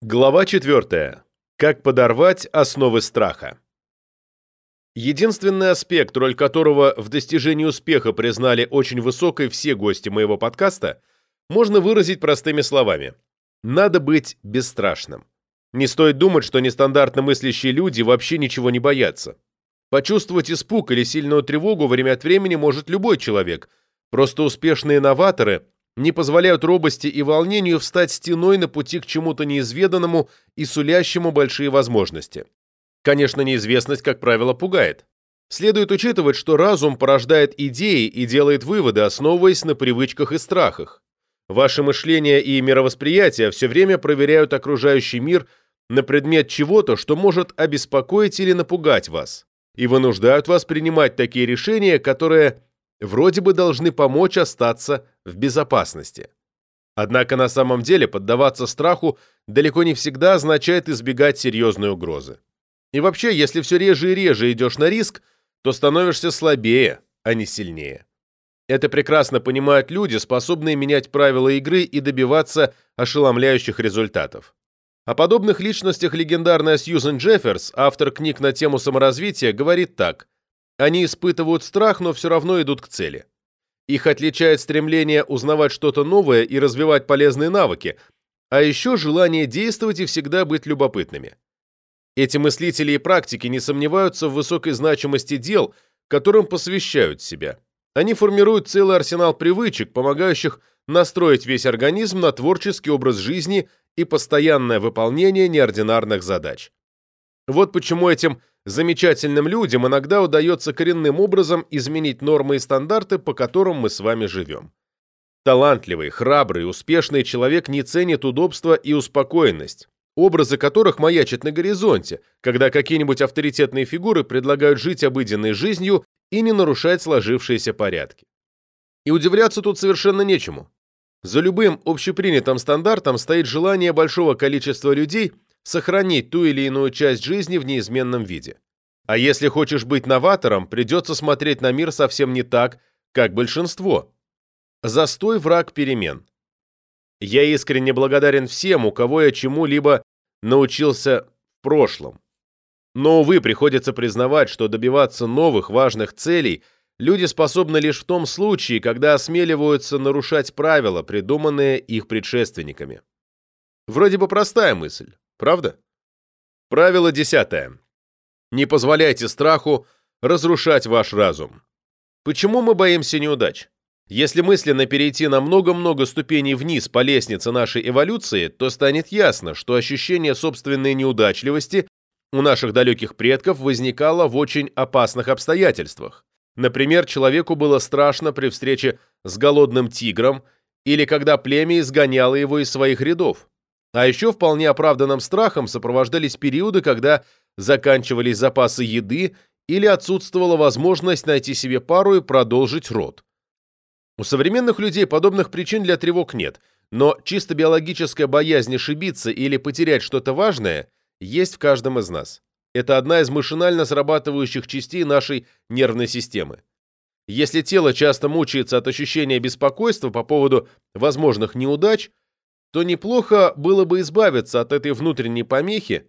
Глава 4. Как подорвать основы страха. Единственный аспект, роль которого в достижении успеха признали очень высокой все гости моего подкаста, можно выразить простыми словами. Надо быть бесстрашным. Не стоит думать, что нестандартно мыслящие люди вообще ничего не боятся. Почувствовать испуг или сильную тревогу время от времени может любой человек. Просто успешные новаторы – не позволяют робости и волнению встать стеной на пути к чему-то неизведанному и сулящему большие возможности. Конечно, неизвестность, как правило, пугает. Следует учитывать, что разум порождает идеи и делает выводы, основываясь на привычках и страхах. Ваше мышление и мировосприятие все время проверяют окружающий мир на предмет чего-то, что может обеспокоить или напугать вас, и вынуждают вас принимать такие решения, которые вроде бы должны помочь остаться в безопасности. Однако на самом деле поддаваться страху далеко не всегда означает избегать серьезной угрозы. И вообще, если все реже и реже идешь на риск, то становишься слабее, а не сильнее. Это прекрасно понимают люди, способные менять правила игры и добиваться ошеломляющих результатов. О подобных личностях легендарная Сьюзен Джефферс, автор книг на тему саморазвития, говорит так. Они испытывают страх, но все равно идут к цели. Их отличает стремление узнавать что-то новое и развивать полезные навыки, а еще желание действовать и всегда быть любопытными. Эти мыслители и практики не сомневаются в высокой значимости дел, которым посвящают себя. Они формируют целый арсенал привычек, помогающих настроить весь организм на творческий образ жизни и постоянное выполнение неординарных задач. Вот почему этим замечательным людям иногда удается коренным образом изменить нормы и стандарты, по которым мы с вами живем. Талантливый, храбрый, успешный человек не ценит удобство и успокоенность, образы которых маячат на горизонте, когда какие-нибудь авторитетные фигуры предлагают жить обыденной жизнью и не нарушать сложившиеся порядки. И удивляться тут совершенно нечему. За любым общепринятым стандартом стоит желание большого количества людей – сохранить ту или иную часть жизни в неизменном виде. А если хочешь быть новатором, придется смотреть на мир совсем не так, как большинство. Застой враг перемен. Я искренне благодарен всем, у кого я чему-либо научился в прошлом. Но, увы, приходится признавать, что добиваться новых важных целей люди способны лишь в том случае, когда осмеливаются нарушать правила, придуманные их предшественниками. Вроде бы простая мысль, Правда? Правило десятое. Не позволяйте страху разрушать ваш разум. Почему мы боимся неудач? Если мысленно перейти на много-много ступеней вниз по лестнице нашей эволюции, то станет ясно, что ощущение собственной неудачливости у наших далеких предков возникало в очень опасных обстоятельствах. Например, человеку было страшно при встрече с голодным тигром или когда племя изгоняло его из своих рядов. А еще вполне оправданным страхом сопровождались периоды, когда заканчивались запасы еды или отсутствовала возможность найти себе пару и продолжить род. У современных людей подобных причин для тревог нет, но чисто биологическая боязнь ошибиться или потерять что-то важное есть в каждом из нас. Это одна из машинально срабатывающих частей нашей нервной системы. Если тело часто мучается от ощущения беспокойства по поводу возможных неудач, то неплохо было бы избавиться от этой внутренней помехи,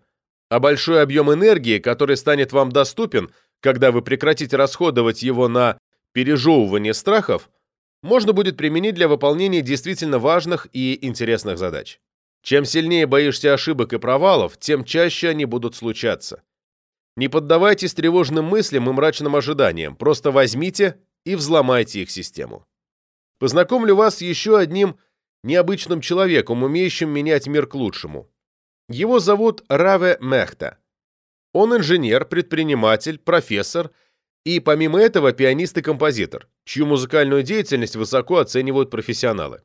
а большой объем энергии, который станет вам доступен, когда вы прекратите расходовать его на пережевывание страхов, можно будет применить для выполнения действительно важных и интересных задач. Чем сильнее боишься ошибок и провалов, тем чаще они будут случаться. Не поддавайтесь тревожным мыслям и мрачным ожиданиям, просто возьмите и взломайте их систему. Познакомлю вас еще одним необычным человеком, умеющим менять мир к лучшему. Его зовут Раве Мехта. Он инженер, предприниматель, профессор и, помимо этого, пианист и композитор, чью музыкальную деятельность высоко оценивают профессионалы.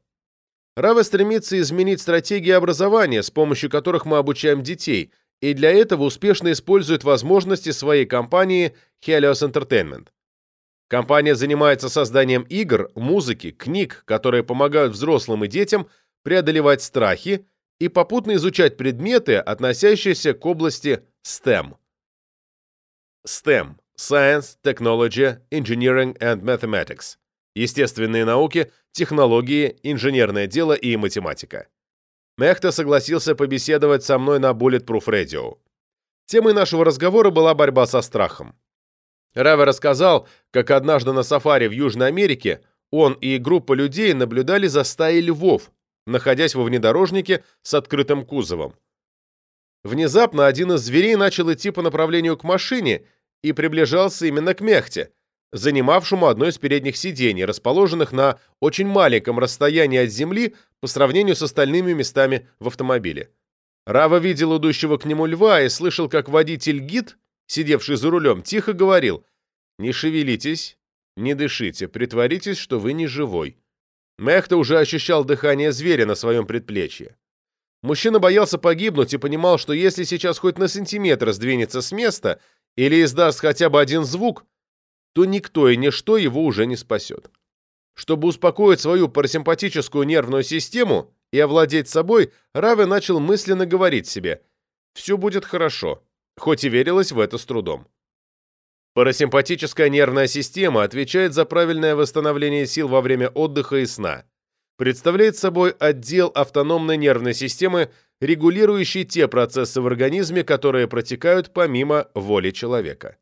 Раве стремится изменить стратегии образования, с помощью которых мы обучаем детей, и для этого успешно использует возможности своей компании Helios Entertainment. Компания занимается созданием игр, музыки, книг, которые помогают взрослым и детям преодолевать страхи и попутно изучать предметы, относящиеся к области STEM. STEM – Science, Technology, Engineering and Mathematics. Естественные науки, технологии, инженерное дело и математика. Мехта согласился побеседовать со мной на Bulletproof Radio. Темой нашего разговора была борьба со страхом. Раве рассказал, как однажды на сафари в Южной Америке он и группа людей наблюдали за стаей львов, находясь во внедорожнике с открытым кузовом. Внезапно один из зверей начал идти по направлению к машине и приближался именно к Мехте, занимавшему одно из передних сидений, расположенных на очень маленьком расстоянии от земли по сравнению с остальными местами в автомобиле. Рава видел идущего к нему льва и слышал, как водитель-гид, сидевший за рулем, тихо говорил «Не шевелитесь, не дышите, притворитесь, что вы не живой». Мехта уже ощущал дыхание зверя на своем предплечье. Мужчина боялся погибнуть и понимал, что если сейчас хоть на сантиметр сдвинется с места или издаст хотя бы один звук, то никто и ничто его уже не спасет. Чтобы успокоить свою парасимпатическую нервную систему и овладеть собой, Раве начал мысленно говорить себе «все будет хорошо», хоть и верилось в это с трудом. Парасимпатическая нервная система отвечает за правильное восстановление сил во время отдыха и сна. Представляет собой отдел автономной нервной системы, регулирующий те процессы в организме, которые протекают помимо воли человека.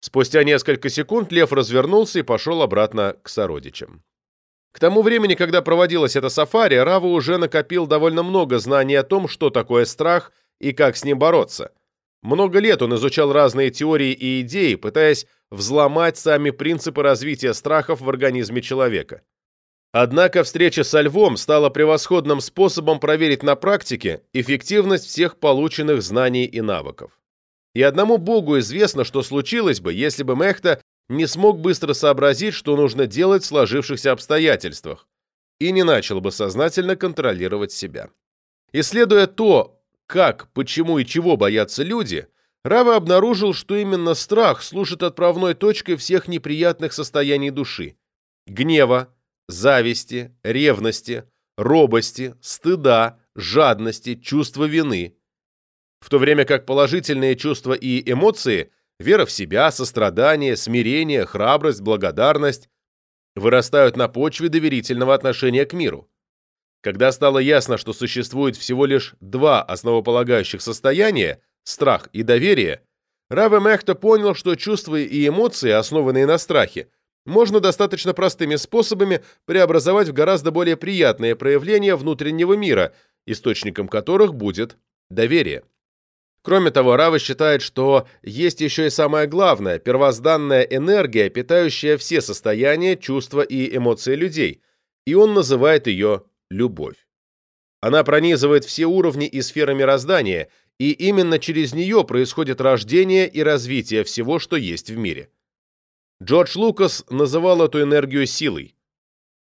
Спустя несколько секунд лев развернулся и пошел обратно к сородичам. К тому времени, когда проводилось это сафари, Рава уже накопил довольно много знаний о том, что такое страх и как с ним бороться. Много лет он изучал разные теории и идеи, пытаясь взломать сами принципы развития страхов в организме человека. Однако встреча со львом стала превосходным способом проверить на практике эффективность всех полученных знаний и навыков. И одному Богу известно, что случилось бы, если бы Мехта не смог быстро сообразить, что нужно делать в сложившихся обстоятельствах, и не начал бы сознательно контролировать себя. Исследуя то, как, почему и чего боятся люди, Рава обнаружил, что именно страх служит отправной точкой всех неприятных состояний души – гнева, зависти, ревности, робости, стыда, жадности, чувства вины – в то время как положительные чувства и эмоции – вера в себя, сострадание, смирение, храбрость, благодарность – вырастают на почве доверительного отношения к миру. Когда стало ясно, что существует всего лишь два основополагающих состояния – страх и доверие, Раве Мехта понял, что чувства и эмоции, основанные на страхе, можно достаточно простыми способами преобразовать в гораздо более приятные проявления внутреннего мира, источником которых будет доверие. Кроме того, Рава считает, что есть еще и самое главное – первозданная энергия, питающая все состояния, чувства и эмоции людей, и он называет ее любовь. Она пронизывает все уровни и сферы мироздания, и именно через нее происходит рождение и развитие всего, что есть в мире. Джордж Лукас называл эту энергию силой.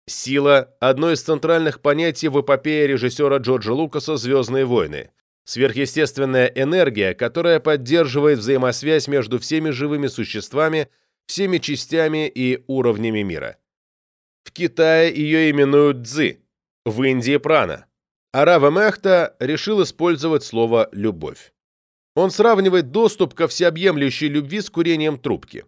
Сила – одно из центральных понятий в эпопее режиссера Джорджа Лукаса «Звездные войны». Сверхъестественная энергия, которая поддерживает взаимосвязь между всеми живыми существами, всеми частями и уровнями мира. В Китае ее именуют Цзы, в Индии – прана. А Рава Мехта решил использовать слово «любовь». Он сравнивает доступ ко всеобъемлющей любви с курением трубки.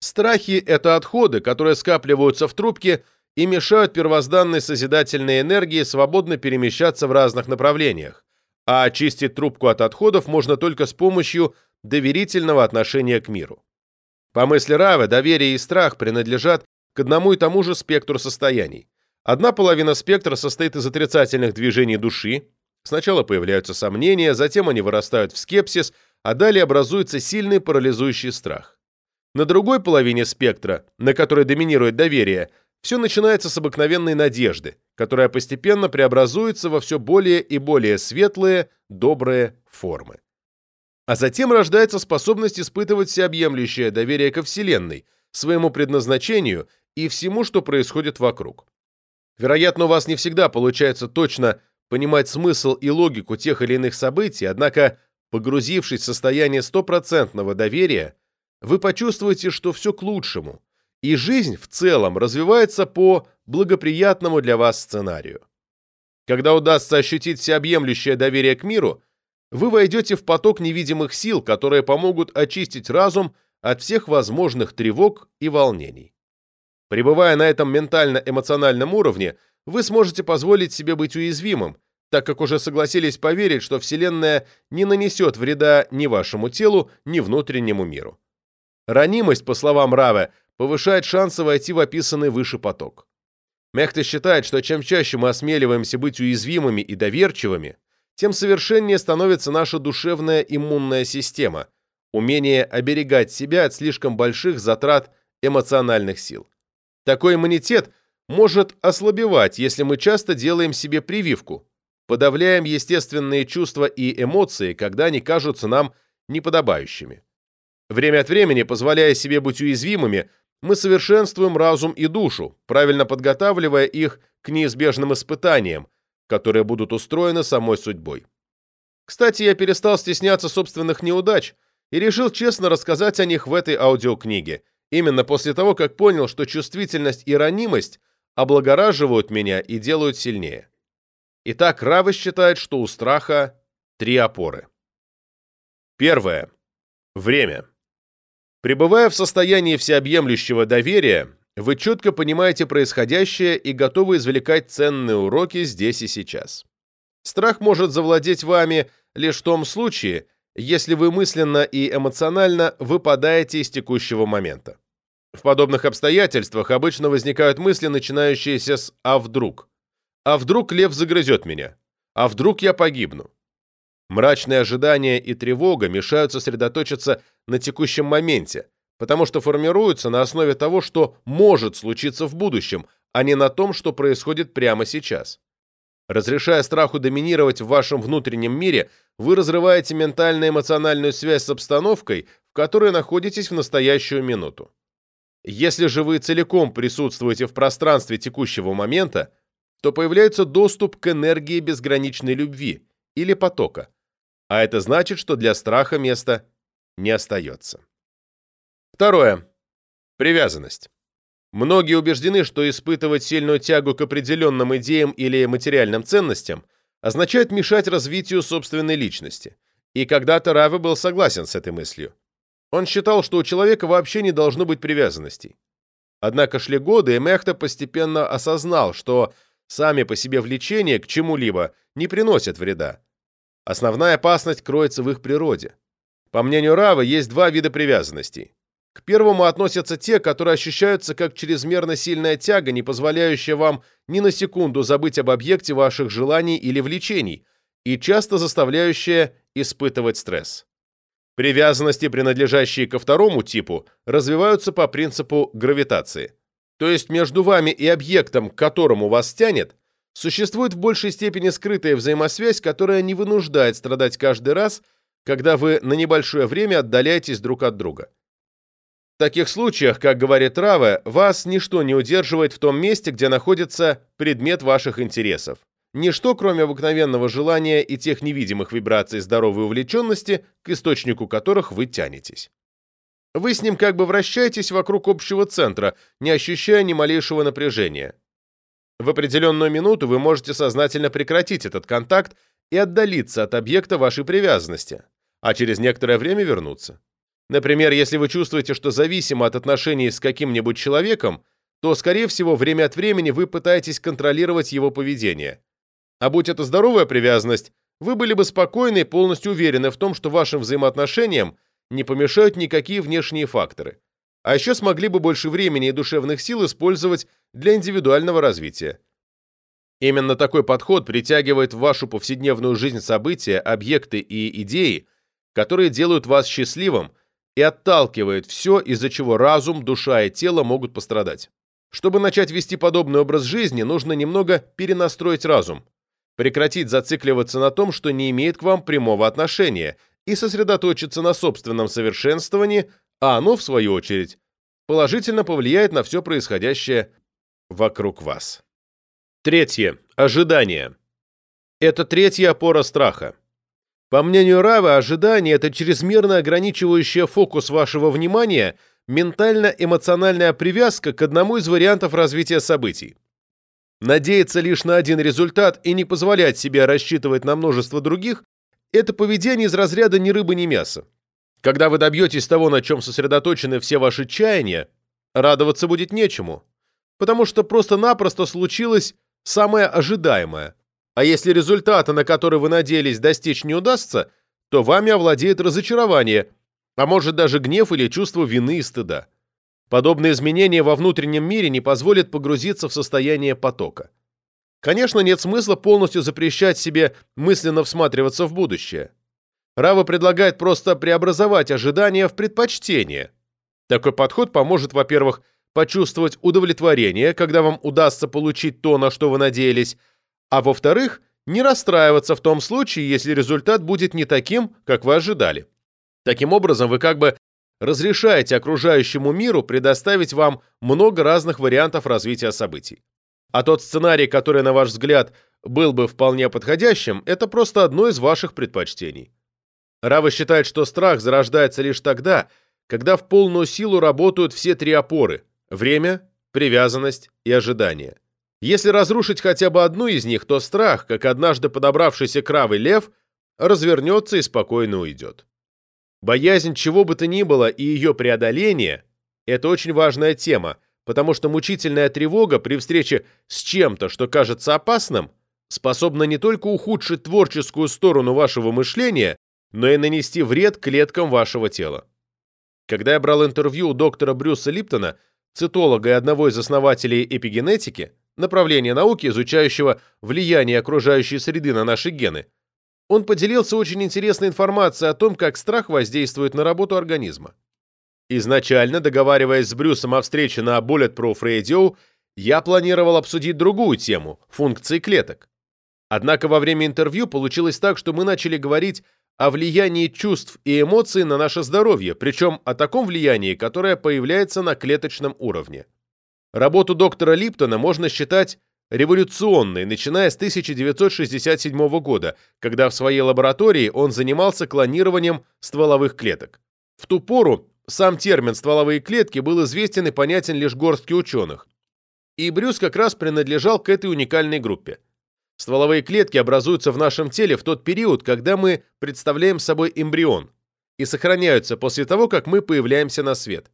Страхи – это отходы, которые скапливаются в трубке и мешают первозданной созидательной энергии свободно перемещаться в разных направлениях а очистить трубку от отходов можно только с помощью доверительного отношения к миру. По мысли Равы, доверие и страх принадлежат к одному и тому же спектру состояний. Одна половина спектра состоит из отрицательных движений души. Сначала появляются сомнения, затем они вырастают в скепсис, а далее образуется сильный парализующий страх. На другой половине спектра, на которой доминирует доверие, все начинается с обыкновенной надежды, которая постепенно преобразуется во все более и более светлые, добрые формы. А затем рождается способность испытывать всеобъемлющее доверие ко Вселенной, своему предназначению и всему, что происходит вокруг. Вероятно, у вас не всегда получается точно понимать смысл и логику тех или иных событий, однако, погрузившись в состояние стопроцентного доверия, вы почувствуете, что все к лучшему, и жизнь в целом развивается по благоприятному для вас сценарию. Когда удастся ощутить всеобъемлющее доверие к миру, вы войдете в поток невидимых сил, которые помогут очистить разум от всех возможных тревог и волнений. Пребывая на этом ментально-эмоциональном уровне, вы сможете позволить себе быть уязвимым, так как уже согласились поверить, что Вселенная не нанесет вреда ни вашему телу, ни внутреннему миру. Ранимость, по словам Раве, повышает шансы войти в описанный выше поток. Мехта считает, что чем чаще мы осмеливаемся быть уязвимыми и доверчивыми, тем совершеннее становится наша душевная иммунная система, умение оберегать себя от слишком больших затрат эмоциональных сил. Такой иммунитет может ослабевать, если мы часто делаем себе прививку, подавляем естественные чувства и эмоции, когда они кажутся нам неподобающими. Время от времени, позволяя себе быть уязвимыми, мы совершенствуем разум и душу, правильно подготавливая их к неизбежным испытаниям, которые будут устроены самой судьбой. Кстати, я перестал стесняться собственных неудач и решил честно рассказать о них в этой аудиокниге, именно после того, как понял, что чувствительность и ранимость облагораживают меня и делают сильнее. Итак, Рава считает, что у страха три опоры. Первое. Время. Пребывая в состоянии всеобъемлющего доверия, вы четко понимаете происходящее и готовы извлекать ценные уроки здесь и сейчас. Страх может завладеть вами лишь в том случае, если вы мысленно и эмоционально выпадаете из текущего момента. В подобных обстоятельствах обычно возникают мысли, начинающиеся с «а вдруг?». «А вдруг лев загрызет меня?», «А вдруг я погибну?». Мрачные ожидания и тревога мешают сосредоточиться на текущем моменте, потому что формируются на основе того, что может случиться в будущем, а не на том, что происходит прямо сейчас. Разрешая страху доминировать в вашем внутреннем мире, вы разрываете ментально-эмоциональную связь с обстановкой, в которой находитесь в настоящую минуту. Если же вы целиком присутствуете в пространстве текущего момента, то появляется доступ к энергии безграничной любви или потока, а это значит, что для страха места не остается. Второе. Привязанность. Многие убеждены, что испытывать сильную тягу к определенным идеям или материальным ценностям означает мешать развитию собственной личности. И когда-то Раве был согласен с этой мыслью. Он считал, что у человека вообще не должно быть привязанностей. Однако шли годы, и Мехта постепенно осознал, что сами по себе влечения к чему-либо не приносят вреда, Основная опасность кроется в их природе. По мнению Равы, есть два вида привязанностей. К первому относятся те, которые ощущаются как чрезмерно сильная тяга, не позволяющая вам ни на секунду забыть об объекте ваших желаний или влечений, и часто заставляющая испытывать стресс. Привязанности, принадлежащие ко второму типу, развиваются по принципу гравитации. То есть между вами и объектом, к которому вас тянет, Существует в большей степени скрытая взаимосвязь, которая не вынуждает страдать каждый раз, когда вы на небольшое время отдаляетесь друг от друга. В таких случаях, как говорит Рава, вас ничто не удерживает в том месте, где находится предмет ваших интересов. Ничто, кроме обыкновенного желания и тех невидимых вибраций здоровой увлеченности, к источнику которых вы тянетесь. Вы с ним как бы вращаетесь вокруг общего центра, не ощущая ни малейшего напряжения. В определенную минуту вы можете сознательно прекратить этот контакт и отдалиться от объекта вашей привязанности, а через некоторое время вернуться. Например, если вы чувствуете, что зависимы от отношений с каким-нибудь человеком, то, скорее всего, время от времени вы пытаетесь контролировать его поведение. А будь это здоровая привязанность, вы были бы спокойны и полностью уверены в том, что вашим взаимоотношениям не помешают никакие внешние факторы а еще смогли бы больше времени и душевных сил использовать для индивидуального развития. Именно такой подход притягивает в вашу повседневную жизнь события, объекты и идеи, которые делают вас счастливым и отталкивает все, из-за чего разум, душа и тело могут пострадать. Чтобы начать вести подобный образ жизни, нужно немного перенастроить разум, прекратить зацикливаться на том, что не имеет к вам прямого отношения, и сосредоточиться на собственном совершенствовании, а оно, в свою очередь, положительно повлияет на все происходящее вокруг вас. Третье. Ожидание. Это третья опора страха. По мнению Рава, ожидание – это чрезмерно ограничивающая фокус вашего внимания ментально-эмоциональная привязка к одному из вариантов развития событий. Надеяться лишь на один результат и не позволять себе рассчитывать на множество других – это поведение из разряда ни рыбы, ни мяса. Когда вы добьетесь того, на чем сосредоточены все ваши чаяния, радоваться будет нечему, потому что просто-напросто случилось самое ожидаемое. А если результата, на который вы надеялись достичь, не удастся, то вами овладеет разочарование, а может даже гнев или чувство вины и стыда. Подобные изменения во внутреннем мире не позволят погрузиться в состояние потока. Конечно, нет смысла полностью запрещать себе мысленно всматриваться в будущее. Рава предлагает просто преобразовать ожидания в предпочтение. Такой подход поможет, во-первых, почувствовать удовлетворение, когда вам удастся получить то, на что вы надеялись, а во-вторых, не расстраиваться в том случае, если результат будет не таким, как вы ожидали. Таким образом, вы как бы разрешаете окружающему миру предоставить вам много разных вариантов развития событий. А тот сценарий, который, на ваш взгляд, был бы вполне подходящим, это просто одно из ваших предпочтений. Рава считает, что страх зарождается лишь тогда, когда в полную силу работают все три опоры – время, привязанность и ожидание. Если разрушить хотя бы одну из них, то страх, как однажды подобравшийся кравый лев, развернется и спокойно уйдет. Боязнь чего бы то ни было и ее преодоление – это очень важная тема, потому что мучительная тревога при встрече с чем-то, что кажется опасным, способна не только ухудшить творческую сторону вашего мышления, но и нанести вред клеткам вашего тела. Когда я брал интервью у доктора Брюса Липтона, цитолога и одного из основателей эпигенетики, направления науки, изучающего влияние окружающей среды на наши гены, он поделился очень интересной информацией о том, как страх воздействует на работу организма. Изначально, договариваясь с Брюсом о встрече на Bulletproof Radio, я планировал обсудить другую тему – функции клеток. Однако во время интервью получилось так, что мы начали говорить о влиянии чувств и эмоций на наше здоровье, причем о таком влиянии, которое появляется на клеточном уровне. Работу доктора Липтона можно считать революционной, начиная с 1967 года, когда в своей лаборатории он занимался клонированием стволовых клеток. В ту пору сам термин «стволовые клетки» был известен и понятен лишь горстке ученых. И Брюс как раз принадлежал к этой уникальной группе. Стволовые клетки образуются в нашем теле в тот период, когда мы представляем собой эмбрион, и сохраняются после того, как мы появляемся на свет.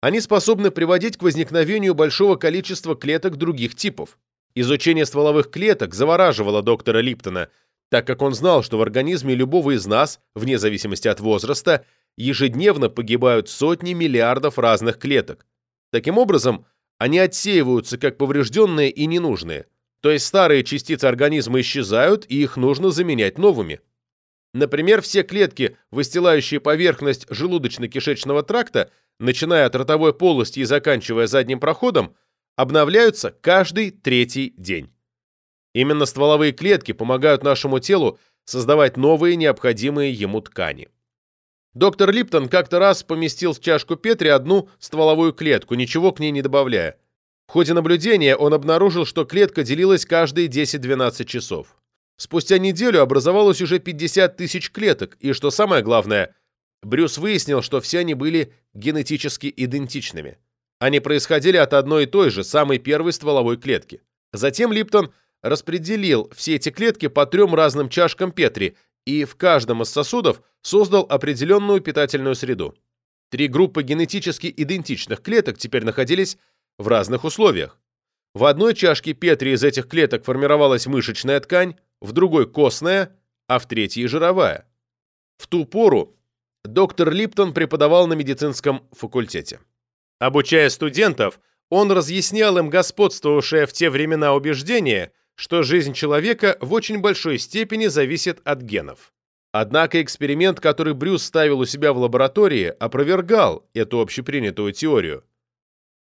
Они способны приводить к возникновению большого количества клеток других типов. Изучение стволовых клеток завораживало доктора Липтона, так как он знал, что в организме любого из нас, вне зависимости от возраста, ежедневно погибают сотни миллиардов разных клеток. Таким образом, они отсеиваются как поврежденные и ненужные – то есть старые частицы организма исчезают, и их нужно заменять новыми. Например, все клетки, выстилающие поверхность желудочно-кишечного тракта, начиная от ротовой полости и заканчивая задним проходом, обновляются каждый третий день. Именно стволовые клетки помогают нашему телу создавать новые необходимые ему ткани. Доктор Липтон как-то раз поместил в чашку Петри одну стволовую клетку, ничего к ней не добавляя. В ходе наблюдения он обнаружил, что клетка делилась каждые 10-12 часов. Спустя неделю образовалось уже 50 тысяч клеток, и, что самое главное, Брюс выяснил, что все они были генетически идентичными. Они происходили от одной и той же, самой первой стволовой клетки. Затем Липтон распределил все эти клетки по трем разным чашкам Петри и в каждом из сосудов создал определенную питательную среду. Три группы генетически идентичных клеток теперь находились в разных условиях. В одной чашке Петри из этих клеток формировалась мышечная ткань, в другой – костная, а в третьей – жировая. В ту пору доктор Липтон преподавал на медицинском факультете. Обучая студентов, он разъяснял им господствовавшее в те времена убеждение, что жизнь человека в очень большой степени зависит от генов. Однако эксперимент, который Брюс ставил у себя в лаборатории, опровергал эту общепринятую теорию.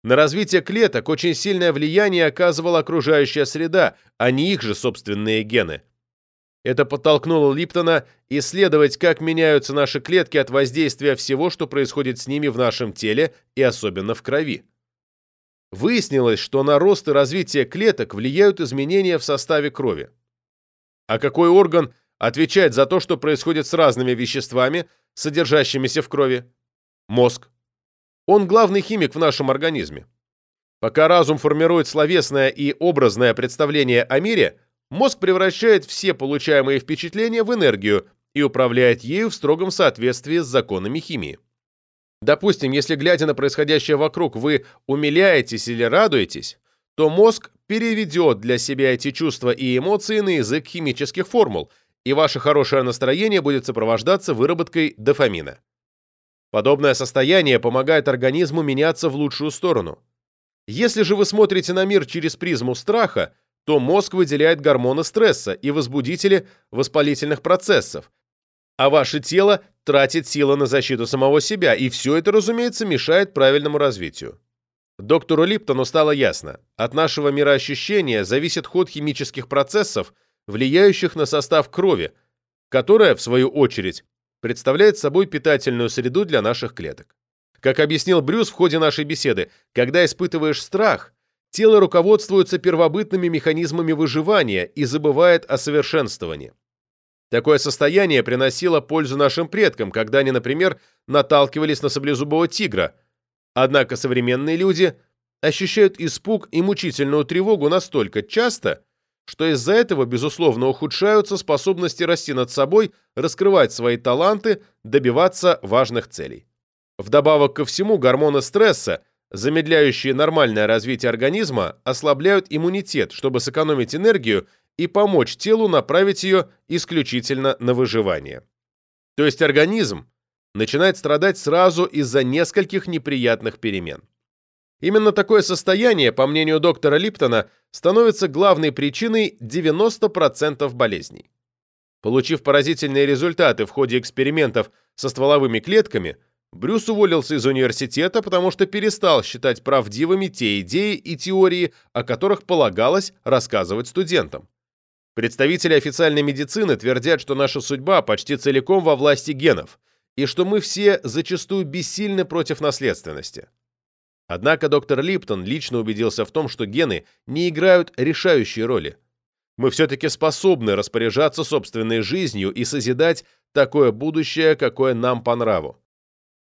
На развитие клеток очень сильное влияние оказывала окружающая среда, а не их же собственные гены. Это подтолкнуло Липтона исследовать, как меняются наши клетки от воздействия всего, что происходит с ними в нашем теле и особенно в крови. Выяснилось, что на рост и развитие клеток влияют изменения в составе крови. А какой орган отвечает за то, что происходит с разными веществами, содержащимися в крови? Мозг. Он главный химик в нашем организме. Пока разум формирует словесное и образное представление о мире, мозг превращает все получаемые впечатления в энергию и управляет ею в строгом соответствии с законами химии. Допустим, если глядя на происходящее вокруг, вы умиляетесь или радуетесь, то мозг переведет для себя эти чувства и эмоции на язык химических формул, и ваше хорошее настроение будет сопровождаться выработкой дофамина. Подобное состояние помогает организму меняться в лучшую сторону. Если же вы смотрите на мир через призму страха, то мозг выделяет гормоны стресса и возбудители воспалительных процессов, а ваше тело тратит силы на защиту самого себя, и все это, разумеется, мешает правильному развитию. Доктору Липтону стало ясно, от нашего мироощущения зависит ход химических процессов, влияющих на состав крови, которая, в свою очередь, представляет собой питательную среду для наших клеток. Как объяснил Брюс в ходе нашей беседы, когда испытываешь страх, тело руководствуется первобытными механизмами выживания и забывает о совершенствовании. Такое состояние приносило пользу нашим предкам, когда они, например, наталкивались на саблезубого тигра. Однако современные люди ощущают испуг и мучительную тревогу настолько часто, что из-за этого, безусловно, ухудшаются способности расти над собой, раскрывать свои таланты, добиваться важных целей. Вдобавок ко всему, гормоны стресса, замедляющие нормальное развитие организма, ослабляют иммунитет, чтобы сэкономить энергию и помочь телу направить ее исключительно на выживание. То есть организм начинает страдать сразу из-за нескольких неприятных перемен. Именно такое состояние, по мнению доктора Липтона, становится главной причиной 90% болезней. Получив поразительные результаты в ходе экспериментов со стволовыми клетками, Брюс уволился из университета, потому что перестал считать правдивыми те идеи и теории, о которых полагалось рассказывать студентам. Представители официальной медицины твердят, что наша судьба почти целиком во власти генов, и что мы все зачастую бессильны против наследственности. Однако доктор Липтон лично убедился в том, что гены не играют решающей роли. Мы все-таки способны распоряжаться собственной жизнью и созидать такое будущее, какое нам по нраву.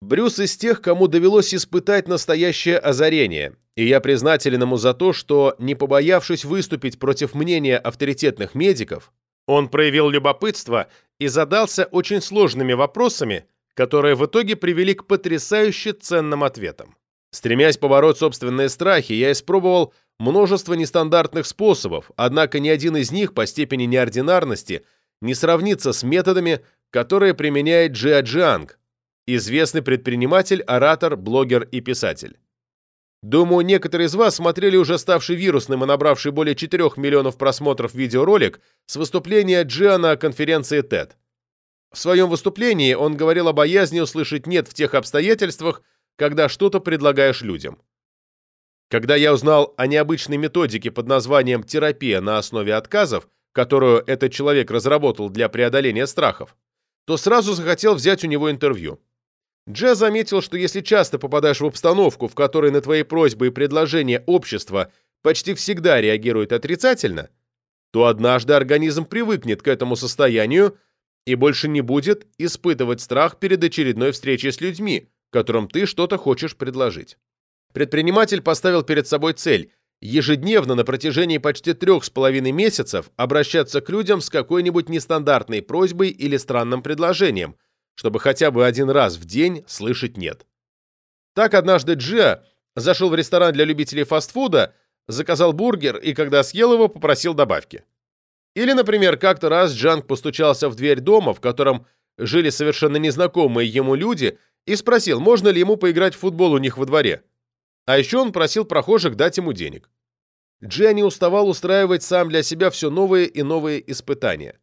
Брюс из тех, кому довелось испытать настоящее озарение, и я признателен ему за то, что, не побоявшись выступить против мнения авторитетных медиков, он проявил любопытство и задался очень сложными вопросами, которые в итоге привели к потрясающе ценным ответам. Стремясь побороть собственные страхи, я испробовал множество нестандартных способов, однако ни один из них по степени неординарности не сравнится с методами, которые применяет Джиа Джианг, известный предприниматель, оратор, блогер и писатель. Думаю, некоторые из вас смотрели уже ставший вирусным и набравший более 4 миллионов просмотров видеоролик с выступления Джиа на конференции TED. В своем выступлении он говорил о боязни услышать «нет» в тех обстоятельствах, когда что-то предлагаешь людям. Когда я узнал о необычной методике под названием «терапия на основе отказов», которую этот человек разработал для преодоления страхов, то сразу захотел взять у него интервью. Дже заметил, что если часто попадаешь в обстановку, в которой на твои просьбы и предложения общества почти всегда реагирует отрицательно, то однажды организм привыкнет к этому состоянию и больше не будет испытывать страх перед очередной встречей с людьми, которым ты что-то хочешь предложить. Предприниматель поставил перед собой цель ежедневно на протяжении почти трех с половиной месяцев обращаться к людям с какой-нибудь нестандартной просьбой или странным предложением – чтобы хотя бы один раз в день слышать «нет». Так однажды Джиа зашел в ресторан для любителей фастфуда, заказал бургер и, когда съел его, попросил добавки. Или, например, как-то раз Джанг постучался в дверь дома, в котором жили совершенно незнакомые ему люди, и спросил, можно ли ему поиграть в футбол у них во дворе. А еще он просил прохожих дать ему денег. Джиа не уставал устраивать сам для себя все новые и новые испытания.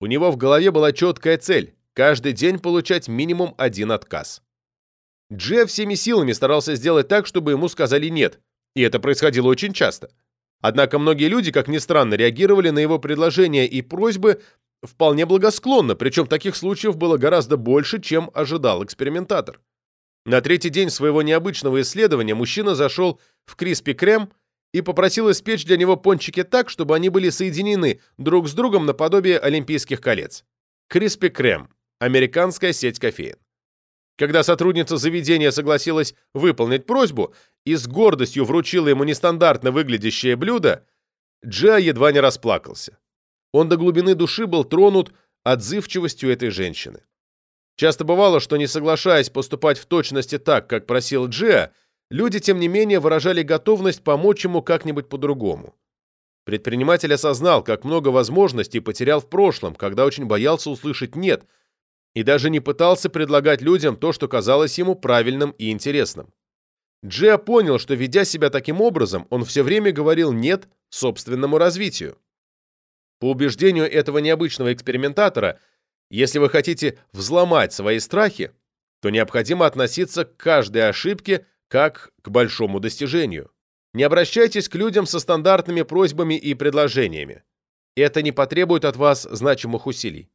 У него в голове была четкая цель каждый день получать минимум один отказ. Дже всеми силами старался сделать так, чтобы ему сказали «нет», и это происходило очень часто. Однако многие люди, как ни странно, реагировали на его предложения и просьбы вполне благосклонно, причем таких случаев было гораздо больше, чем ожидал экспериментатор. На третий день своего необычного исследования мужчина зашел в Криспи Крем и попросил испечь для него пончики так, чтобы они были соединены друг с другом наподобие олимпийских колец. Криспи Крем американская сеть кофеин. Когда сотрудница заведения согласилась выполнить просьбу и с гордостью вручила ему нестандартно выглядящее блюдо, Джа едва не расплакался. Он до глубины души был тронут отзывчивостью этой женщины. Часто бывало, что не соглашаясь поступать в точности так, как просил Джиа, люди, тем не менее, выражали готовность помочь ему как-нибудь по-другому. Предприниматель осознал, как много возможностей потерял в прошлом, когда очень боялся услышать «нет», и даже не пытался предлагать людям то, что казалось ему правильным и интересным. Джиа понял, что, ведя себя таким образом, он все время говорил «нет» собственному развитию. По убеждению этого необычного экспериментатора, если вы хотите взломать свои страхи, то необходимо относиться к каждой ошибке как к большому достижению. Не обращайтесь к людям со стандартными просьбами и предложениями. Это не потребует от вас значимых усилий.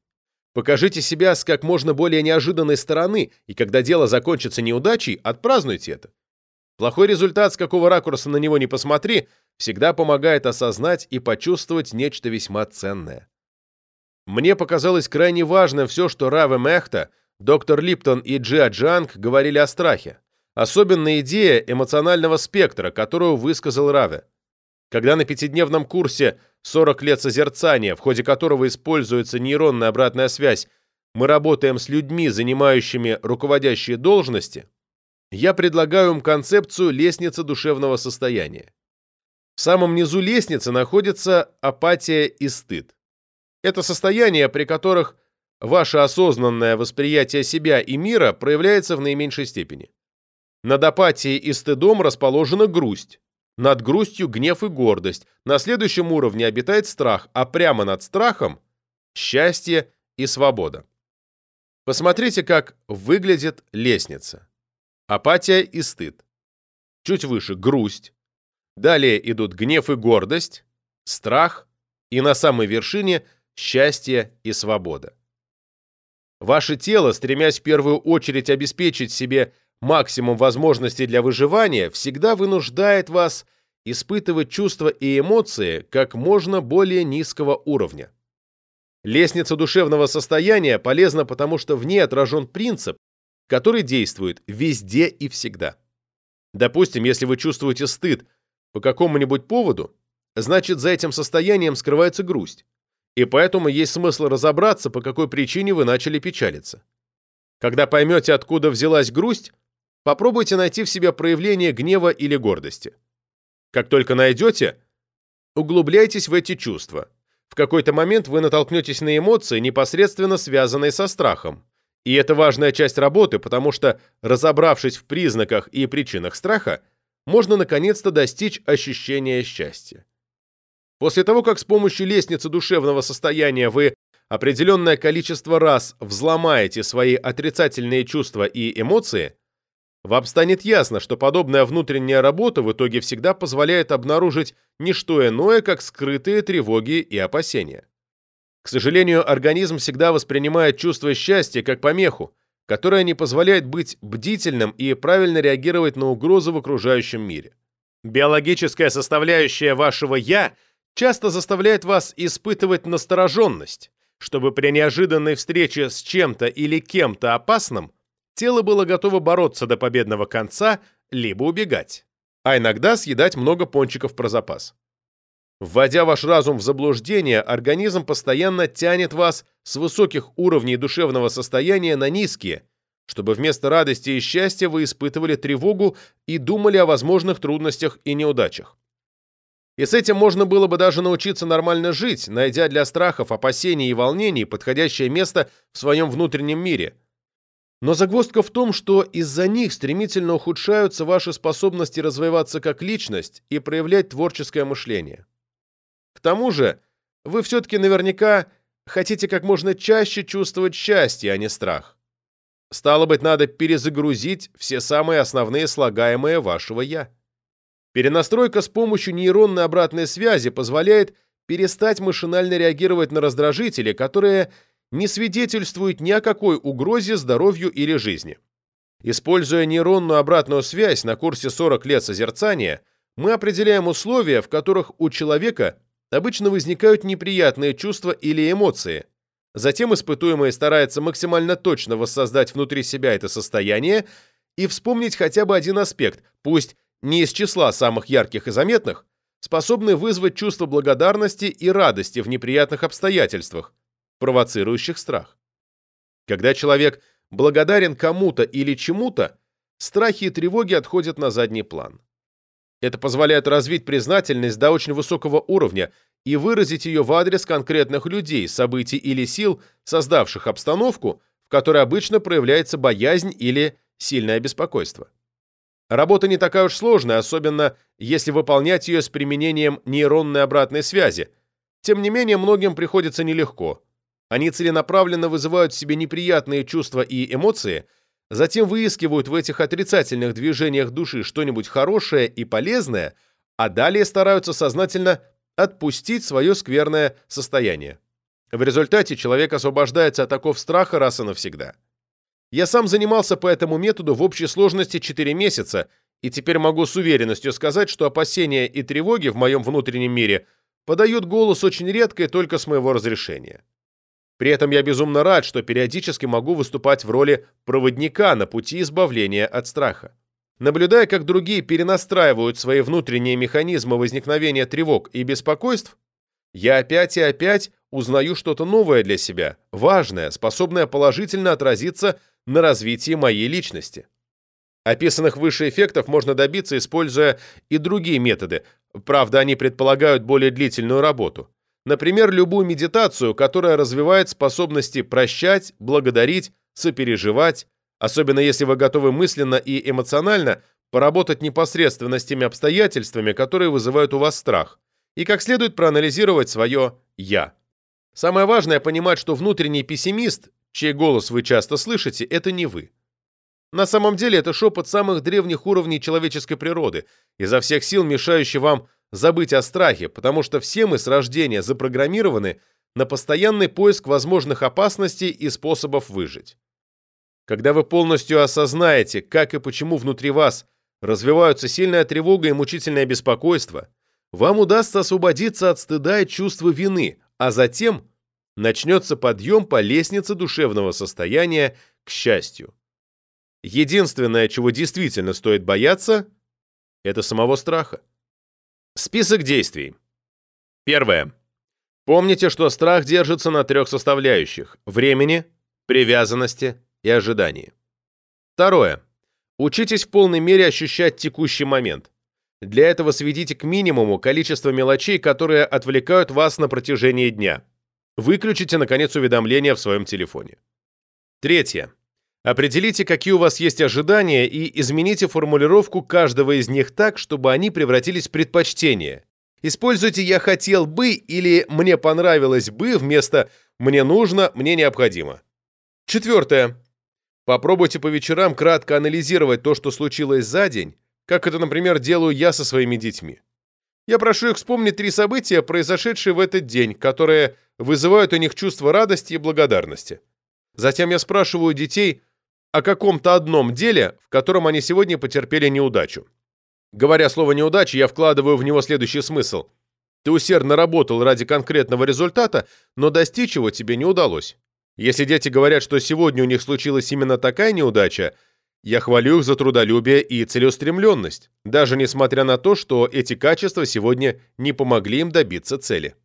Покажите себя с как можно более неожиданной стороны, и когда дело закончится неудачей, отпразднуйте это. Плохой результат, с какого ракурса на него не посмотри, всегда помогает осознать и почувствовать нечто весьма ценное. Мне показалось крайне важным все, что Раве Мехта, доктор Липтон и Джиа Джанг говорили о страхе. Особенно идея эмоционального спектра, которую высказал Раве. Когда на пятидневном курсе «40 лет созерцания», в ходе которого используется нейронная обратная связь, мы работаем с людьми, занимающими руководящие должности, я предлагаю им концепцию лестницы душевного состояния. В самом низу лестницы находится апатия и стыд. Это состояние, при которых ваше осознанное восприятие себя и мира проявляется в наименьшей степени. Над апатией и стыдом расположена грусть. Над грустью гнев и гордость. На следующем уровне обитает страх, а прямо над страхом – счастье и свобода. Посмотрите, как выглядит лестница. Апатия и стыд. Чуть выше – грусть. Далее идут гнев и гордость, страх и на самой вершине – счастье и свобода. Ваше тело, стремясь в первую очередь обеспечить себе максимум возможностей для выживания всегда вынуждает вас испытывать чувства и эмоции как можно более низкого уровня. Лестница душевного состояния полезна потому, что в ней отражен принцип, который действует везде и всегда. Допустим, если вы чувствуете стыд по какому-нибудь поводу, значит за этим состоянием скрывается грусть, и поэтому есть смысл разобраться, по какой причине вы начали печалиться. Когда поймете, откуда взялась грусть, Попробуйте найти в себе проявление гнева или гордости. Как только найдете, углубляйтесь в эти чувства. В какой-то момент вы натолкнетесь на эмоции, непосредственно связанные со страхом. И это важная часть работы, потому что, разобравшись в признаках и причинах страха, можно наконец-то достичь ощущения счастья. После того, как с помощью лестницы душевного состояния вы определенное количество раз взломаете свои отрицательные чувства и эмоции, вам станет ясно, что подобная внутренняя работа в итоге всегда позволяет обнаружить не что иное, как скрытые тревоги и опасения. К сожалению, организм всегда воспринимает чувство счастья как помеху, которая не позволяет быть бдительным и правильно реагировать на угрозы в окружающем мире. Биологическая составляющая вашего «я» часто заставляет вас испытывать настороженность, чтобы при неожиданной встрече с чем-то или кем-то опасным тело было готово бороться до победного конца, либо убегать, а иногда съедать много пончиков про запас. Вводя ваш разум в заблуждение, организм постоянно тянет вас с высоких уровней душевного состояния на низкие, чтобы вместо радости и счастья вы испытывали тревогу и думали о возможных трудностях и неудачах. И с этим можно было бы даже научиться нормально жить, найдя для страхов, опасений и волнений подходящее место в своем внутреннем мире – но загвоздка в том, что из-за них стремительно ухудшаются ваши способности развиваться как личность и проявлять творческое мышление. Тому же, вы все-таки наверняка хотите как можно чаще чувствовать счастье, а не страх. Стало быть, надо перезагрузить все самые основные слагаемые вашего «я». Перенастройка с помощью нейронной обратной связи позволяет перестать машинально реагировать на раздражители, которые не свидетельствует ни о какой угрозе здоровью или жизни. Используя нейронную обратную связь на курсе 40 лет созерцания, мы определяем условия, в которых у человека обычно возникают неприятные чувства или эмоции. Затем испытуемый старается максимально точно воссоздать внутри себя это состояние и вспомнить хотя бы один аспект, пусть не из числа самых ярких и заметных, способный вызвать чувство благодарности и радости в неприятных обстоятельствах, провоцирующих страх. Когда человек благодарен кому-то или чему-то, страхи и тревоги отходят на задний план. Это позволяет развить признательность до очень высокого уровня и выразить ее в адрес конкретных людей, событий или сил, создавших обстановку, в которой обычно проявляется боязнь или сильное беспокойство. Работа не такая уж сложная, особенно если выполнять ее с применением нейронной обратной связи. Тем не менее, многим приходится нелегко. Они целенаправленно вызывают в себе неприятные чувства и эмоции, затем выискивают в этих отрицательных движениях души что-нибудь хорошее и полезное, а далее стараются сознательно отпустить свое скверное состояние. В результате человек освобождается от оков страха раз и навсегда. Я сам занимался по этому методу в общей сложности 4 месяца, и теперь могу с уверенностью сказать, что опасения и тревоги в моем внутреннем мире подают голос очень редко и только с моего разрешения. При этом я безумно рад, что периодически могу выступать в роли проводника на пути избавления от страха. Наблюдая, как другие перенастраивают свои внутренние механизмы возникновения тревог и беспокойств, я опять и опять узнаю что-то новое для себя, важное, способное положительно отразиться на развитии моей личности. Описанных выше эффектов можно добиться, используя и другие методы, правда, они предполагают более длительную работу. Например, любую медитацию, которая развивает способности прощать, благодарить, сопереживать, особенно если вы готовы мысленно и эмоционально поработать непосредственно с теми обстоятельствами, которые вызывают у вас страх, и как следует проанализировать свое «я». Самое важное понимать, что внутренний пессимист, чей голос вы часто слышите, это не вы. На самом деле это шепот самых древних уровней человеческой природы, изо всех сил мешающий вам забыть о страхе, потому что все мы с рождения запрограммированы на постоянный поиск возможных опасностей и способов выжить. Когда вы полностью осознаете, как и почему внутри вас развиваются сильная тревога и мучительное беспокойство, вам удастся освободиться от стыда и чувства вины, а затем начнется подъем по лестнице душевного состояния к счастью. Единственное, чего действительно стоит бояться, это самого страха. Список действий. Первое. Помните, что страх держится на трех составляющих – времени, привязанности и ожидании. Второе. Учитесь в полной мере ощущать текущий момент. Для этого сведите к минимуму количество мелочей, которые отвлекают вас на протяжении дня. Выключите, наконец, уведомления в своем телефоне. Третье. Определите, какие у вас есть ожидания, и измените формулировку каждого из них так, чтобы они превратились в предпочтение. Используйте «я хотел бы» или «мне понравилось бы» вместо «мне нужно», «мне необходимо». Четвертое. Попробуйте по вечерам кратко анализировать то, что случилось за день, как это, например, делаю я со своими детьми. Я прошу их вспомнить три события, произошедшие в этот день, которые вызывают у них чувство радости и благодарности. Затем я спрашиваю детей о каком-то одном деле, в котором они сегодня потерпели неудачу. Говоря слово «неудача», я вкладываю в него следующий смысл. Ты усердно работал ради конкретного результата, но достичь его тебе не удалось. Если дети говорят, что сегодня у них случилась именно такая неудача, я хвалю их за трудолюбие и целеустремленность, даже несмотря на то, что эти качества сегодня не помогли им добиться цели.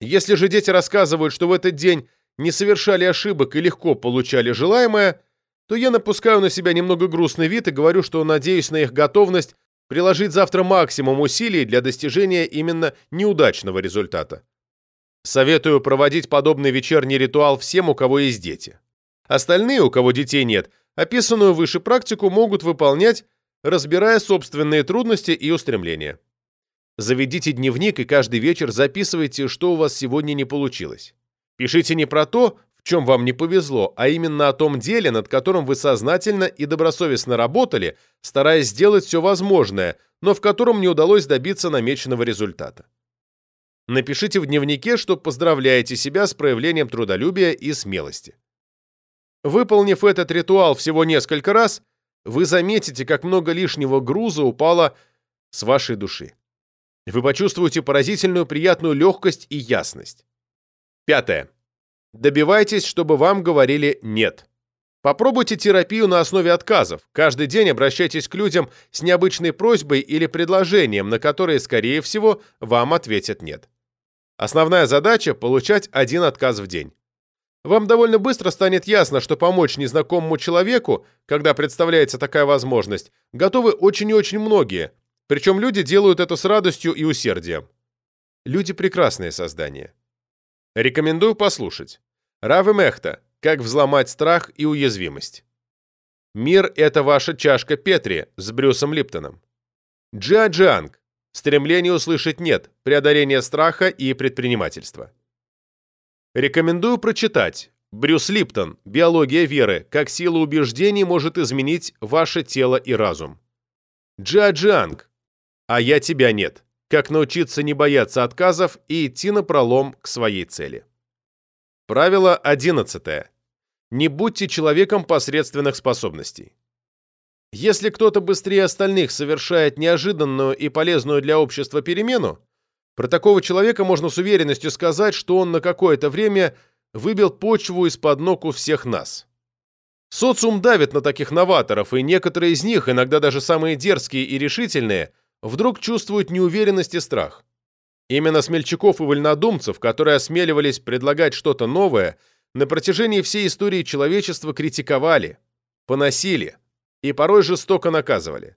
Если же дети рассказывают, что в этот день не совершали ошибок и легко получали желаемое, то я напускаю на себя немного грустный вид и говорю, что надеюсь на их готовность приложить завтра максимум усилий для достижения именно неудачного результата. Советую проводить подобный вечерний ритуал всем, у кого есть дети. Остальные, у кого детей нет, описанную выше практику могут выполнять, разбирая собственные трудности и устремления. Заведите дневник и каждый вечер записывайте, что у вас сегодня не получилось. Пишите не про то, в чем вам не повезло, а именно о том деле, над которым вы сознательно и добросовестно работали, стараясь сделать все возможное, но в котором не удалось добиться намеченного результата. Напишите в дневнике, что поздравляете себя с проявлением трудолюбия и смелости. Выполнив этот ритуал всего несколько раз, вы заметите, как много лишнего груза упало с вашей души. Вы почувствуете поразительную приятную легкость и ясность. Пятое. Добивайтесь, чтобы вам говорили «нет». Попробуйте терапию на основе отказов. Каждый день обращайтесь к людям с необычной просьбой или предложением, на которые, скорее всего, вам ответят «нет». Основная задача – получать один отказ в день. Вам довольно быстро станет ясно, что помочь незнакомому человеку, когда представляется такая возможность, готовы очень и очень многие, причем люди делают это с радостью и усердием. Люди – прекрасные создания. Рекомендую послушать. Равы Мехта «Как взломать страх и уязвимость». «Мир – это ваша чашка Петри» с Брюсом Липтоном. Джиа Джианг «Стремление услышать нет. Преодоление страха и предпринимательства». Рекомендую прочитать Брюс Липтон «Биология веры. Как сила убеждений может изменить ваше тело и разум». Джиа Джианг «А я тебя нет. Как научиться не бояться отказов и идти на пролом к своей цели». Правило 11. Не будьте человеком посредственных способностей. Если кто-то быстрее остальных совершает неожиданную и полезную для общества перемену, про такого человека можно с уверенностью сказать, что он на какое-то время выбил почву из-под ног у всех нас. Социум давит на таких новаторов, и некоторые из них, иногда даже самые дерзкие и решительные, вдруг чувствуют неуверенность и страх. Именно смельчаков и вольнодумцев, которые осмеливались предлагать что-то новое, на протяжении всей истории человечества критиковали, поносили и порой жестоко наказывали.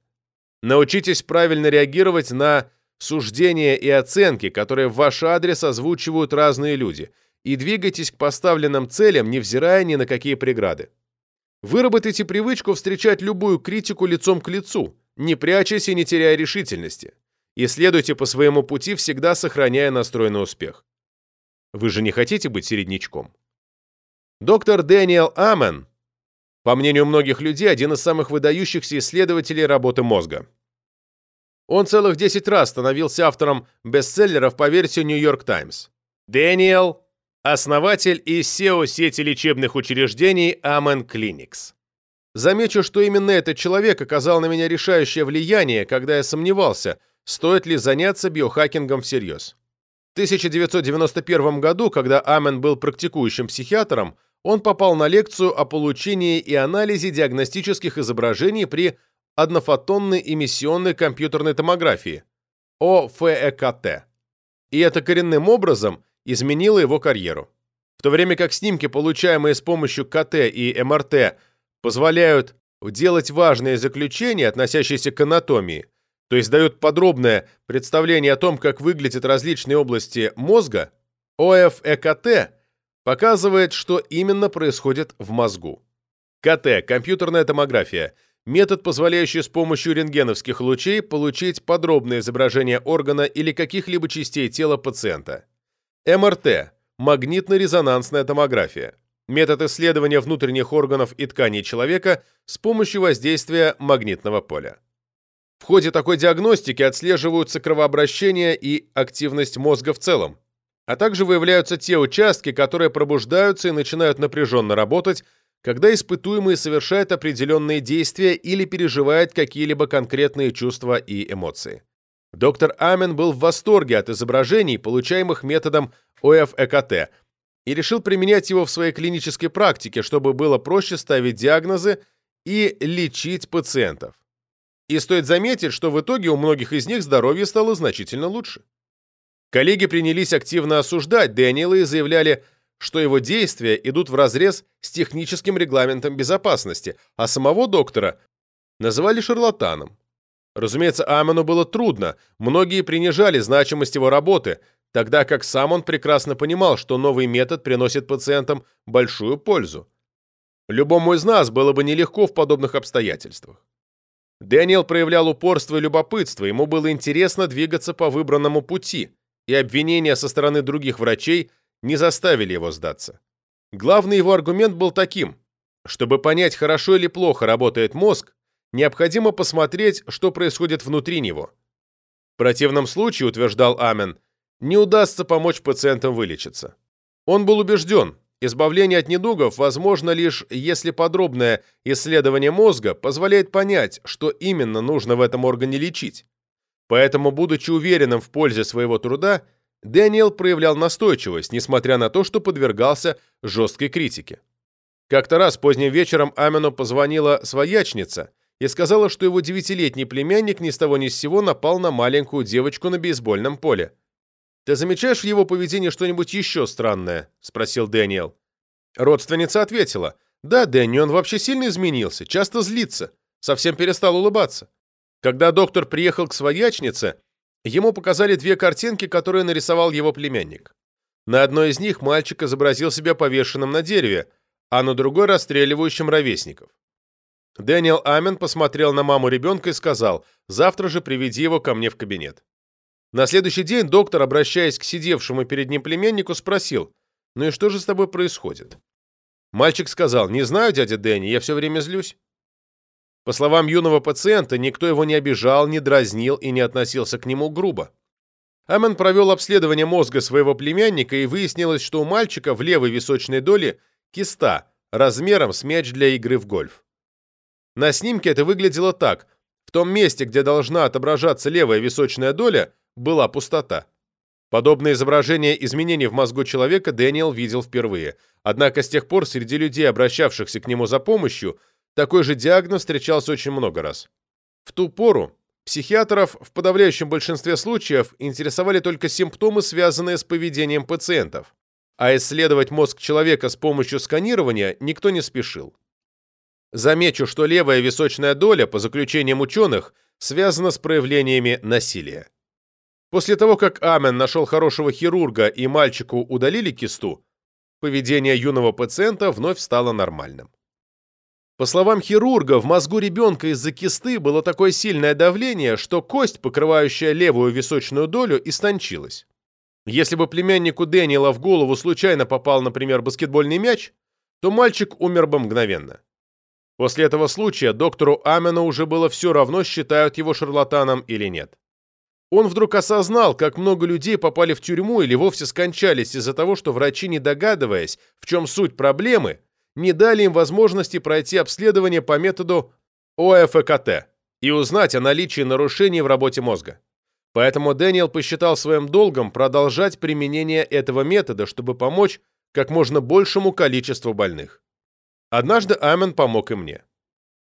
Научитесь правильно реагировать на суждения и оценки, которые в ваш адрес озвучивают разные люди, и двигайтесь к поставленным целям, невзирая ни на какие преграды. Выработайте привычку встречать любую критику лицом к лицу, не прячась и не теряя решительности и следуйте по своему пути, всегда сохраняя настрой на успех. Вы же не хотите быть середнячком? Доктор Дэниел Амен, по мнению многих людей, один из самых выдающихся исследователей работы мозга. Он целых 10 раз становился автором бестселлеров по версии New York Times. Дэниел – основатель и SEO сети лечебных учреждений Amen Clinics. Замечу, что именно этот человек оказал на меня решающее влияние, когда я сомневался – стоит ли заняться биохакингом всерьез. В 1991 году, когда Амен был практикующим психиатром, он попал на лекцию о получении и анализе диагностических изображений при однофотонной эмиссионной компьютерной томографии, ОФЭКТ. И это коренным образом изменило его карьеру. В то время как снимки, получаемые с помощью КТ и МРТ, позволяют делать важные заключения, относящиеся к анатомии, то есть дают подробное представление о том, как выглядят различные области мозга, ОФЭКТ показывает, что именно происходит в мозгу. КТ – компьютерная томография – метод, позволяющий с помощью рентгеновских лучей получить подробное изображение органа или каких-либо частей тела пациента. МРТ – магнитно-резонансная томография – метод исследования внутренних органов и тканей человека с помощью воздействия магнитного поля. В ходе такой диагностики отслеживаются кровообращение и активность мозга в целом, а также выявляются те участки, которые пробуждаются и начинают напряженно работать, когда испытуемый совершает определенные действия или переживает какие-либо конкретные чувства и эмоции. Доктор Амен был в восторге от изображений, получаемых методом ОФЭКТ, и решил применять его в своей клинической практике, чтобы было проще ставить диагнозы и лечить пациентов. И стоит заметить, что в итоге у многих из них здоровье стало значительно лучше. Коллеги принялись активно осуждать Дэниела и заявляли, что его действия идут вразрез с техническим регламентом безопасности, а самого доктора называли шарлатаном. Разумеется, Амену было трудно, многие принижали значимость его работы, тогда как сам он прекрасно понимал, что новый метод приносит пациентам большую пользу. Любому из нас было бы нелегко в подобных обстоятельствах. Дэниел проявлял упорство и любопытство, ему было интересно двигаться по выбранному пути, и обвинения со стороны других врачей не заставили его сдаться. Главный его аргумент был таким. Чтобы понять, хорошо или плохо работает мозг, необходимо посмотреть, что происходит внутри него. В противном случае, утверждал Амен, не удастся помочь пациентам вылечиться. Он был убежден, Избавление от недугов возможно лишь если подробное исследование мозга позволяет понять, что именно нужно в этом органе лечить. Поэтому, будучи уверенным в пользе своего труда, Дэниел проявлял настойчивость, несмотря на то, что подвергался жесткой критике. Как-то раз поздним вечером Амину позвонила своячница и сказала, что его девятилетний племянник ни с того ни с сего напал на маленькую девочку на бейсбольном поле. «Ты замечаешь в его поведении что-нибудь еще странное?» – спросил Дэниел. Родственница ответила, «Да, Дэнни, он вообще сильно изменился, часто злится, совсем перестал улыбаться». Когда доктор приехал к своячнице, ему показали две картинки, которые нарисовал его племянник. На одной из них мальчик изобразил себя повешенным на дереве, а на другой расстреливающим ровесников. Дэниел Амен посмотрел на маму ребенка и сказал, «Завтра же приведи его ко мне в кабинет». На следующий день доктор, обращаясь к сидевшему перед ним племеннику, спросил, «Ну и что же с тобой происходит?» Мальчик сказал, «Не знаю, дядя Дэнни, я все время злюсь». По словам юного пациента, никто его не обижал, не дразнил и не относился к нему грубо. Амен провел обследование мозга своего племянника и выяснилось, что у мальчика в левой височной доле киста размером с мяч для игры в гольф. На снимке это выглядело так. В том месте, где должна отображаться левая височная доля, была пустота. Подобное изображение изменений в мозгу человека Дэниел видел впервые. Однако с тех пор среди людей, обращавшихся к нему за помощью, такой же диагноз встречался очень много раз. В ту пору психиатров в подавляющем большинстве случаев интересовали только симптомы, связанные с поведением пациентов, а исследовать мозг человека с помощью сканирования никто не спешил. Замечу, что левая височная доля, по заключениям ученых, связана с проявлениями насилия. После того, как Амен нашел хорошего хирурга и мальчику удалили кисту, поведение юного пациента вновь стало нормальным. По словам хирурга, в мозгу ребенка из-за кисты было такое сильное давление, что кость, покрывающая левую височную долю, истончилась. Если бы племяннику Дэниела в голову случайно попал, например, баскетбольный мяч, то мальчик умер бы мгновенно. После этого случая доктору Амену уже было все равно, считают его шарлатаном или нет. Он вдруг осознал, как много людей попали в тюрьму или вовсе скончались из-за того, что врачи, не догадываясь, в чем суть проблемы, не дали им возможности пройти обследование по методу ОФКТ и узнать о наличии нарушений в работе мозга. Поэтому Дэниел посчитал своим долгом продолжать применение этого метода, чтобы помочь как можно большему количеству больных. Однажды Амен помог и мне.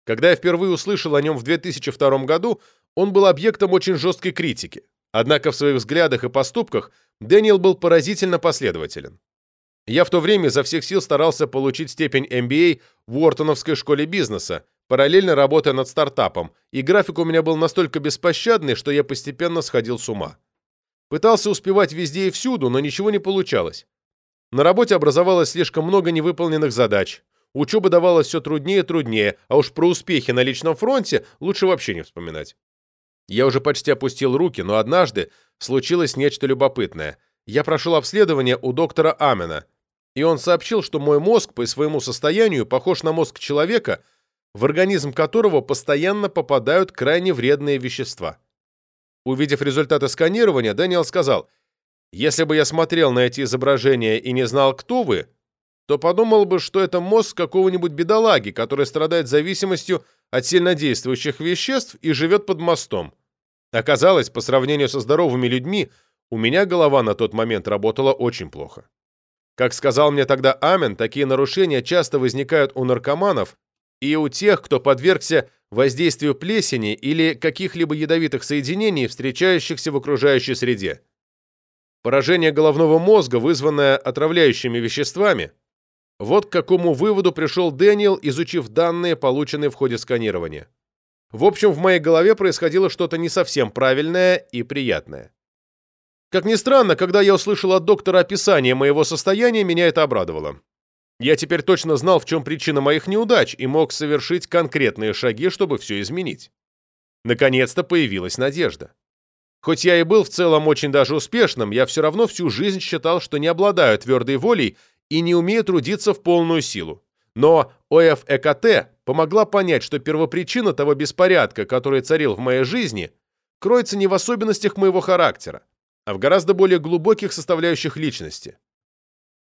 Когда я впервые услышал о нем в 2002 году, он был объектом очень жесткой критики. Однако в своих взглядах и поступках Дэниел был поразительно последователен. Я в то время изо всех сил старался получить степень MBA в Уортоновской школе бизнеса, параллельно работая над стартапом, и график у меня был настолько беспощадный, что я постепенно сходил с ума. Пытался успевать везде и всюду, но ничего не получалось. На работе образовалось слишком много невыполненных задач, Учеба давалась все труднее и труднее, а уж про успехи на личном фронте лучше вообще не вспоминать. Я уже почти опустил руки, но однажды случилось нечто любопытное. Я прошел обследование у доктора Амена, и он сообщил, что мой мозг по своему состоянию похож на мозг человека, в организм которого постоянно попадают крайне вредные вещества. Увидев результаты сканирования, Дэниел сказал, «Если бы я смотрел на эти изображения и не знал, кто вы, то подумал бы, что это мозг какого-нибудь бедолаги, который страдает зависимостью от сильнодействующих веществ и живет под мостом. Оказалось, по сравнению со здоровыми людьми, у меня голова на тот момент работала очень плохо. Как сказал мне тогда Амен, такие нарушения часто возникают у наркоманов и у тех, кто подвергся воздействию плесени или каких-либо ядовитых соединений, встречающихся в окружающей среде. Поражение головного мозга, вызванное отравляющими веществами, вот к какому выводу пришел Дэниел, изучив данные, полученные в ходе сканирования. В общем, в моей голове происходило что-то не совсем правильное и приятное. Как ни странно, когда я услышал от доктора описание моего состояния, меня это обрадовало. Я теперь точно знал, в чем причина моих неудач, и мог совершить конкретные шаги, чтобы все изменить. Наконец-то появилась надежда. Хоть я и был в целом очень даже успешным, я все равно всю жизнь считал, что не обладаю твердой волей и не умею трудиться в полную силу. Но ОФЭКТ помогла понять, что первопричина того беспорядка, который царил в моей жизни, кроется не в особенностях моего характера, а в гораздо более глубоких составляющих личности.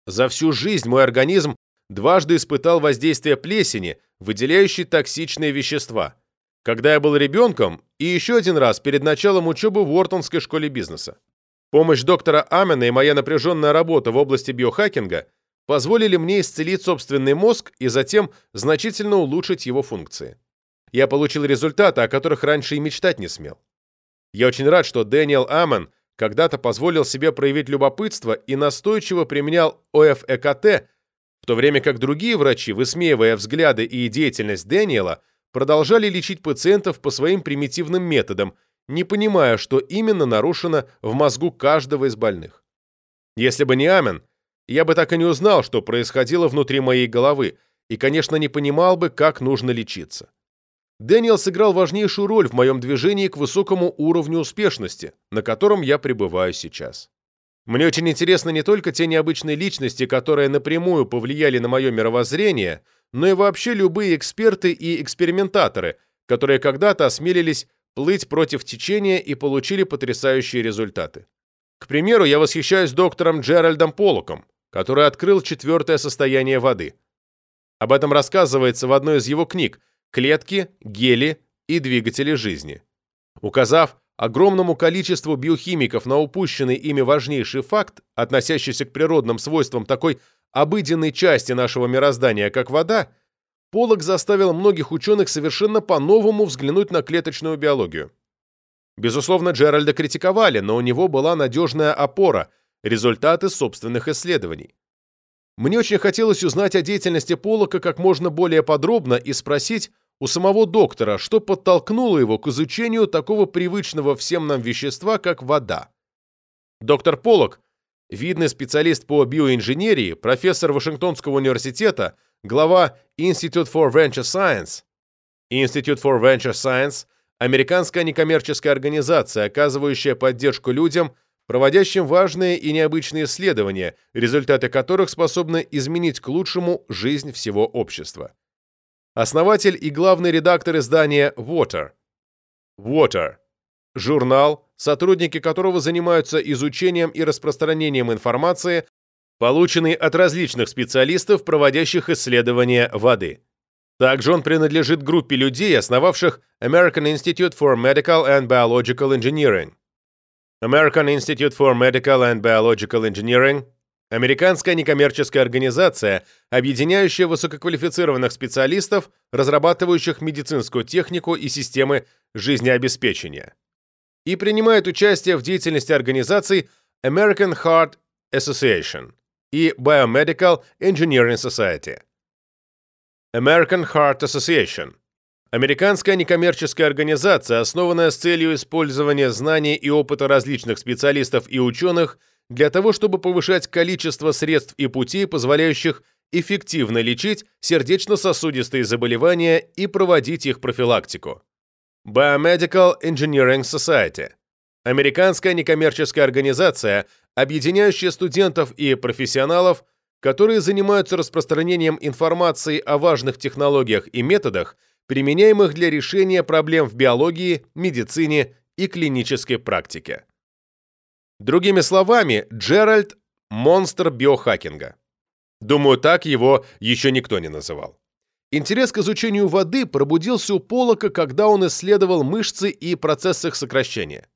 За всю жизнь мой организм дважды испытал воздействие плесени, выделяющей токсичные вещества. Когда я был ребенком, и еще один раз перед началом учебы в Уортонской школе бизнеса. Помощь доктора Амена и моя напряженная работа в области биохакинга позволили мне исцелить собственный мозг и затем значительно улучшить его функции. Я получил результаты, о которых раньше и мечтать не смел. Я очень рад, что Дэниел Амен когда-то позволил себе проявить любопытство и настойчиво применял ОФЭКТ в то время как другие врачи, высмеивая взгляды и деятельность Дэниела, продолжали лечить пациентов по своим примитивным методам, не понимая, что именно нарушено в мозгу каждого из больных. Если бы не Амен, я бы так и не узнал, что происходило внутри моей головы, и, конечно, не понимал бы, как нужно лечиться. Дэниел сыграл важнейшую роль в моем движении к высокому уровню успешности, на котором я пребываю сейчас. Мне очень интересны не только те необычные личности, которые напрямую повлияли на мое мировоззрение, но и вообще любые эксперты и экспериментаторы, которые когда-то осмелились плыть против течения и получили потрясающие результаты. К примеру, я восхищаюсь доктором Джеральдом Полоком, который открыл четвертое состояние воды. Об этом рассказывается в одной из его книг «Клетки, гели и двигатели жизни». Указав огромному количеству биохимиков на упущенный ими важнейший факт, относящийся к природным свойствам такой обыденной части нашего мироздания, как вода, Полок заставил многих ученых совершенно по-новому взглянуть на клеточную биологию. Безусловно, Джеральда критиковали, но у него была надежная опора – результаты собственных исследований. Мне очень хотелось узнать о деятельности Полока как можно более подробно и спросить у самого доктора, что подтолкнуло его к изучению такого привычного всем нам вещества, как вода. Доктор Полок, видный специалист по биоинженерии, профессор Вашингтонского университета, глава Institute for Venture Science. Institute for Venture Science – американская некоммерческая организация, оказывающая поддержку людям, проводящим важные и необычные исследования, результаты которых способны изменить к лучшему жизнь всего общества основатель и главный редактор издания Water. Water – журнал, сотрудники которого занимаются изучением и распространением информации, полученной от различных специалистов, проводящих исследования воды. Также он принадлежит группе людей, основавших American Institute for Medical and Biological Engineering. American Institute for Medical and Biological Engineering – Американская некоммерческая организация, объединяющая высококвалифицированных специалистов, разрабатывающих медицинскую технику и системы жизнеобеспечения. И принимает участие в деятельности организаций American Heart Association и Biomedical Engineering Society. American Heart Association – американская некоммерческая организация, основанная с целью использования знаний и опыта различных специалистов и ученых – для того, чтобы повышать количество средств и путей, позволяющих эффективно лечить сердечно-сосудистые заболевания и проводить их профилактику. Biomedical Engineering Society – американская некоммерческая организация, объединяющая студентов и профессионалов, которые занимаются распространением информации о важных технологиях и методах, применяемых для решения проблем в биологии, медицине и клинической практике. Другими словами, Джеральд – монстр биохакинга. Думаю, так его еще никто не называл. Интерес к изучению воды пробудился у Полока, когда он исследовал мышцы и процесс их сокращения.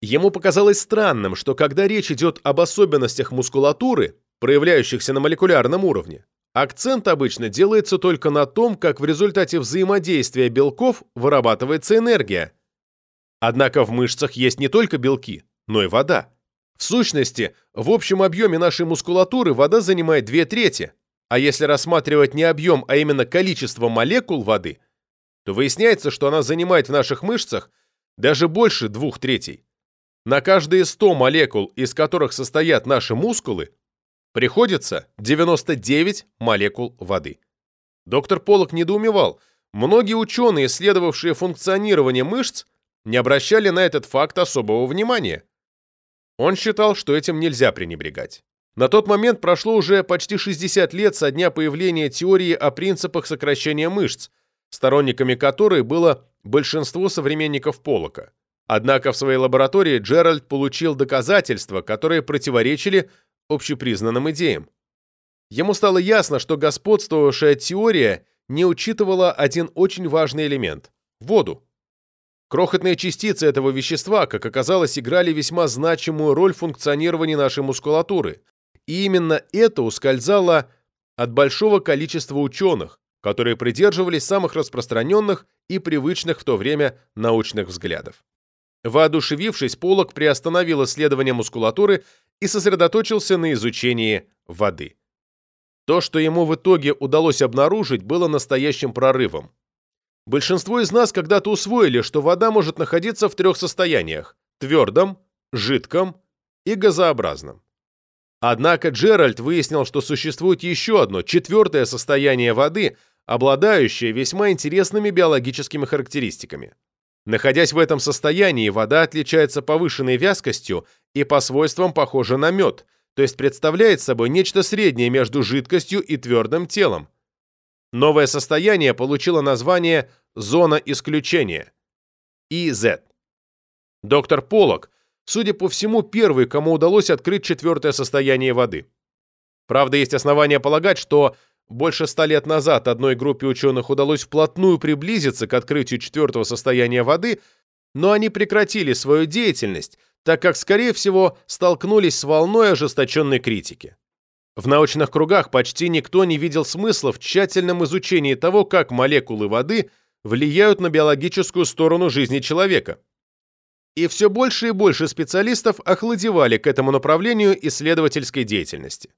Ему показалось странным, что когда речь идет об особенностях мускулатуры, проявляющихся на молекулярном уровне, акцент обычно делается только на том, как в результате взаимодействия белков вырабатывается энергия. Однако в мышцах есть не только белки, но и вода. В сущности, в общем объеме нашей мускулатуры вода занимает две трети, а если рассматривать не объем, а именно количество молекул воды, то выясняется, что она занимает в наших мышцах даже больше двух третей. На каждые 100 молекул, из которых состоят наши мускулы, приходится 99 молекул воды. Доктор Полок недоумевал. Многие ученые, исследовавшие функционирование мышц, не обращали на этот факт особого внимания. Он считал, что этим нельзя пренебрегать. На тот момент прошло уже почти 60 лет со дня появления теории о принципах сокращения мышц, сторонниками которой было большинство современников Полока. Однако в своей лаборатории Джеральд получил доказательства, которые противоречили общепризнанным идеям. Ему стало ясно, что господствовавшая теория не учитывала один очень важный элемент – воду. Крохотные частицы этого вещества, как оказалось, играли весьма значимую роль в функционировании нашей мускулатуры. И именно это ускользало от большого количества ученых, которые придерживались самых распространенных и привычных в то время научных взглядов. Воодушевившись, Полок приостановил исследование мускулатуры и сосредоточился на изучении воды. То, что ему в итоге удалось обнаружить, было настоящим прорывом. Большинство из нас когда-то усвоили, что вода может находиться в трех состояниях – твердом, жидком и газообразном. Однако Джеральд выяснил, что существует еще одно, четвертое состояние воды, обладающее весьма интересными биологическими характеристиками. Находясь в этом состоянии, вода отличается повышенной вязкостью и по свойствам похожа на мед, то есть представляет собой нечто среднее между жидкостью и твердым телом. Новое состояние получило название «зона исключения» – ИЗ. Доктор Полок судя по всему, первый, кому удалось открыть четвертое состояние воды. Правда, есть основания полагать, что больше ста лет назад одной группе ученых удалось вплотную приблизиться к открытию четвертого состояния воды, но они прекратили свою деятельность, так как, скорее всего, столкнулись с волной ожесточенной критики. В научных кругах почти никто не видел смысла в тщательном изучении того, как молекулы воды влияют на биологическую сторону жизни человека и все больше и больше специалистов охладевали к этому направлению исследовательской деятельности.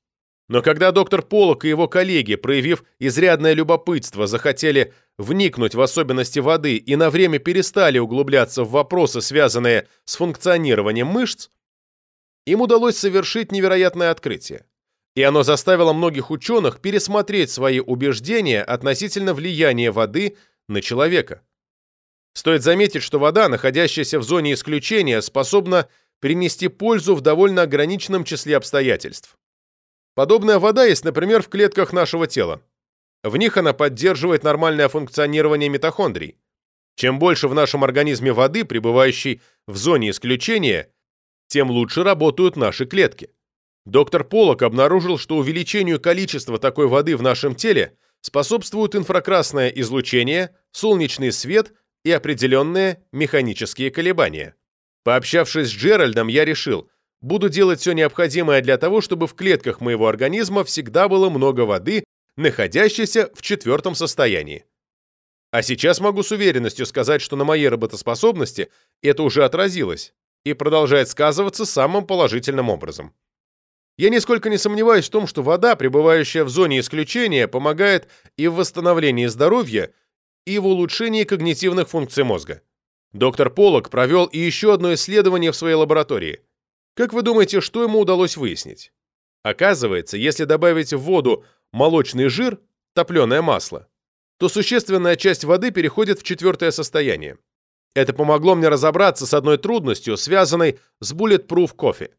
Но когда доктор Полок и его коллеги, проявив изрядное любопытство, захотели вникнуть в особенности воды и на время перестали углубляться в вопросы, связанные с функционированием мышц, им удалось совершить невероятное открытие. И оно заставило многих ученых пересмотреть свои убеждения относительно влияния воды на человека. Стоит заметить, что вода, находящаяся в зоне исключения, способна принести пользу в довольно ограниченном числе обстоятельств. Подобная вода есть, например, в клетках нашего тела. В них она поддерживает нормальное функционирование митохондрий. Чем больше в нашем организме воды, пребывающей в зоне исключения, тем лучше работают наши клетки. Доктор Полок обнаружил, что увеличению количества такой воды в нашем теле способствуют инфракрасное излучение, солнечный свет и определенные механические колебания. Пообщавшись с Джеральдом, я решил, буду делать все необходимое для того, чтобы в клетках моего организма всегда было много воды, находящейся в четвертом состоянии. А сейчас могу с уверенностью сказать, что на моей работоспособности это уже отразилось и продолжает сказываться самым положительным образом. Я нисколько не сомневаюсь в том, что вода, пребывающая в зоне исключения, помогает и в восстановлении здоровья, и в улучшении когнитивных функций мозга. Доктор Полок провел и еще одно исследование в своей лаборатории. Как вы думаете, что ему удалось выяснить? Оказывается, если добавить в воду молочный жир, топленое масло, то существенная часть воды переходит в четвертое состояние. Это помогло мне разобраться с одной трудностью, связанной с Bulletproof кофе.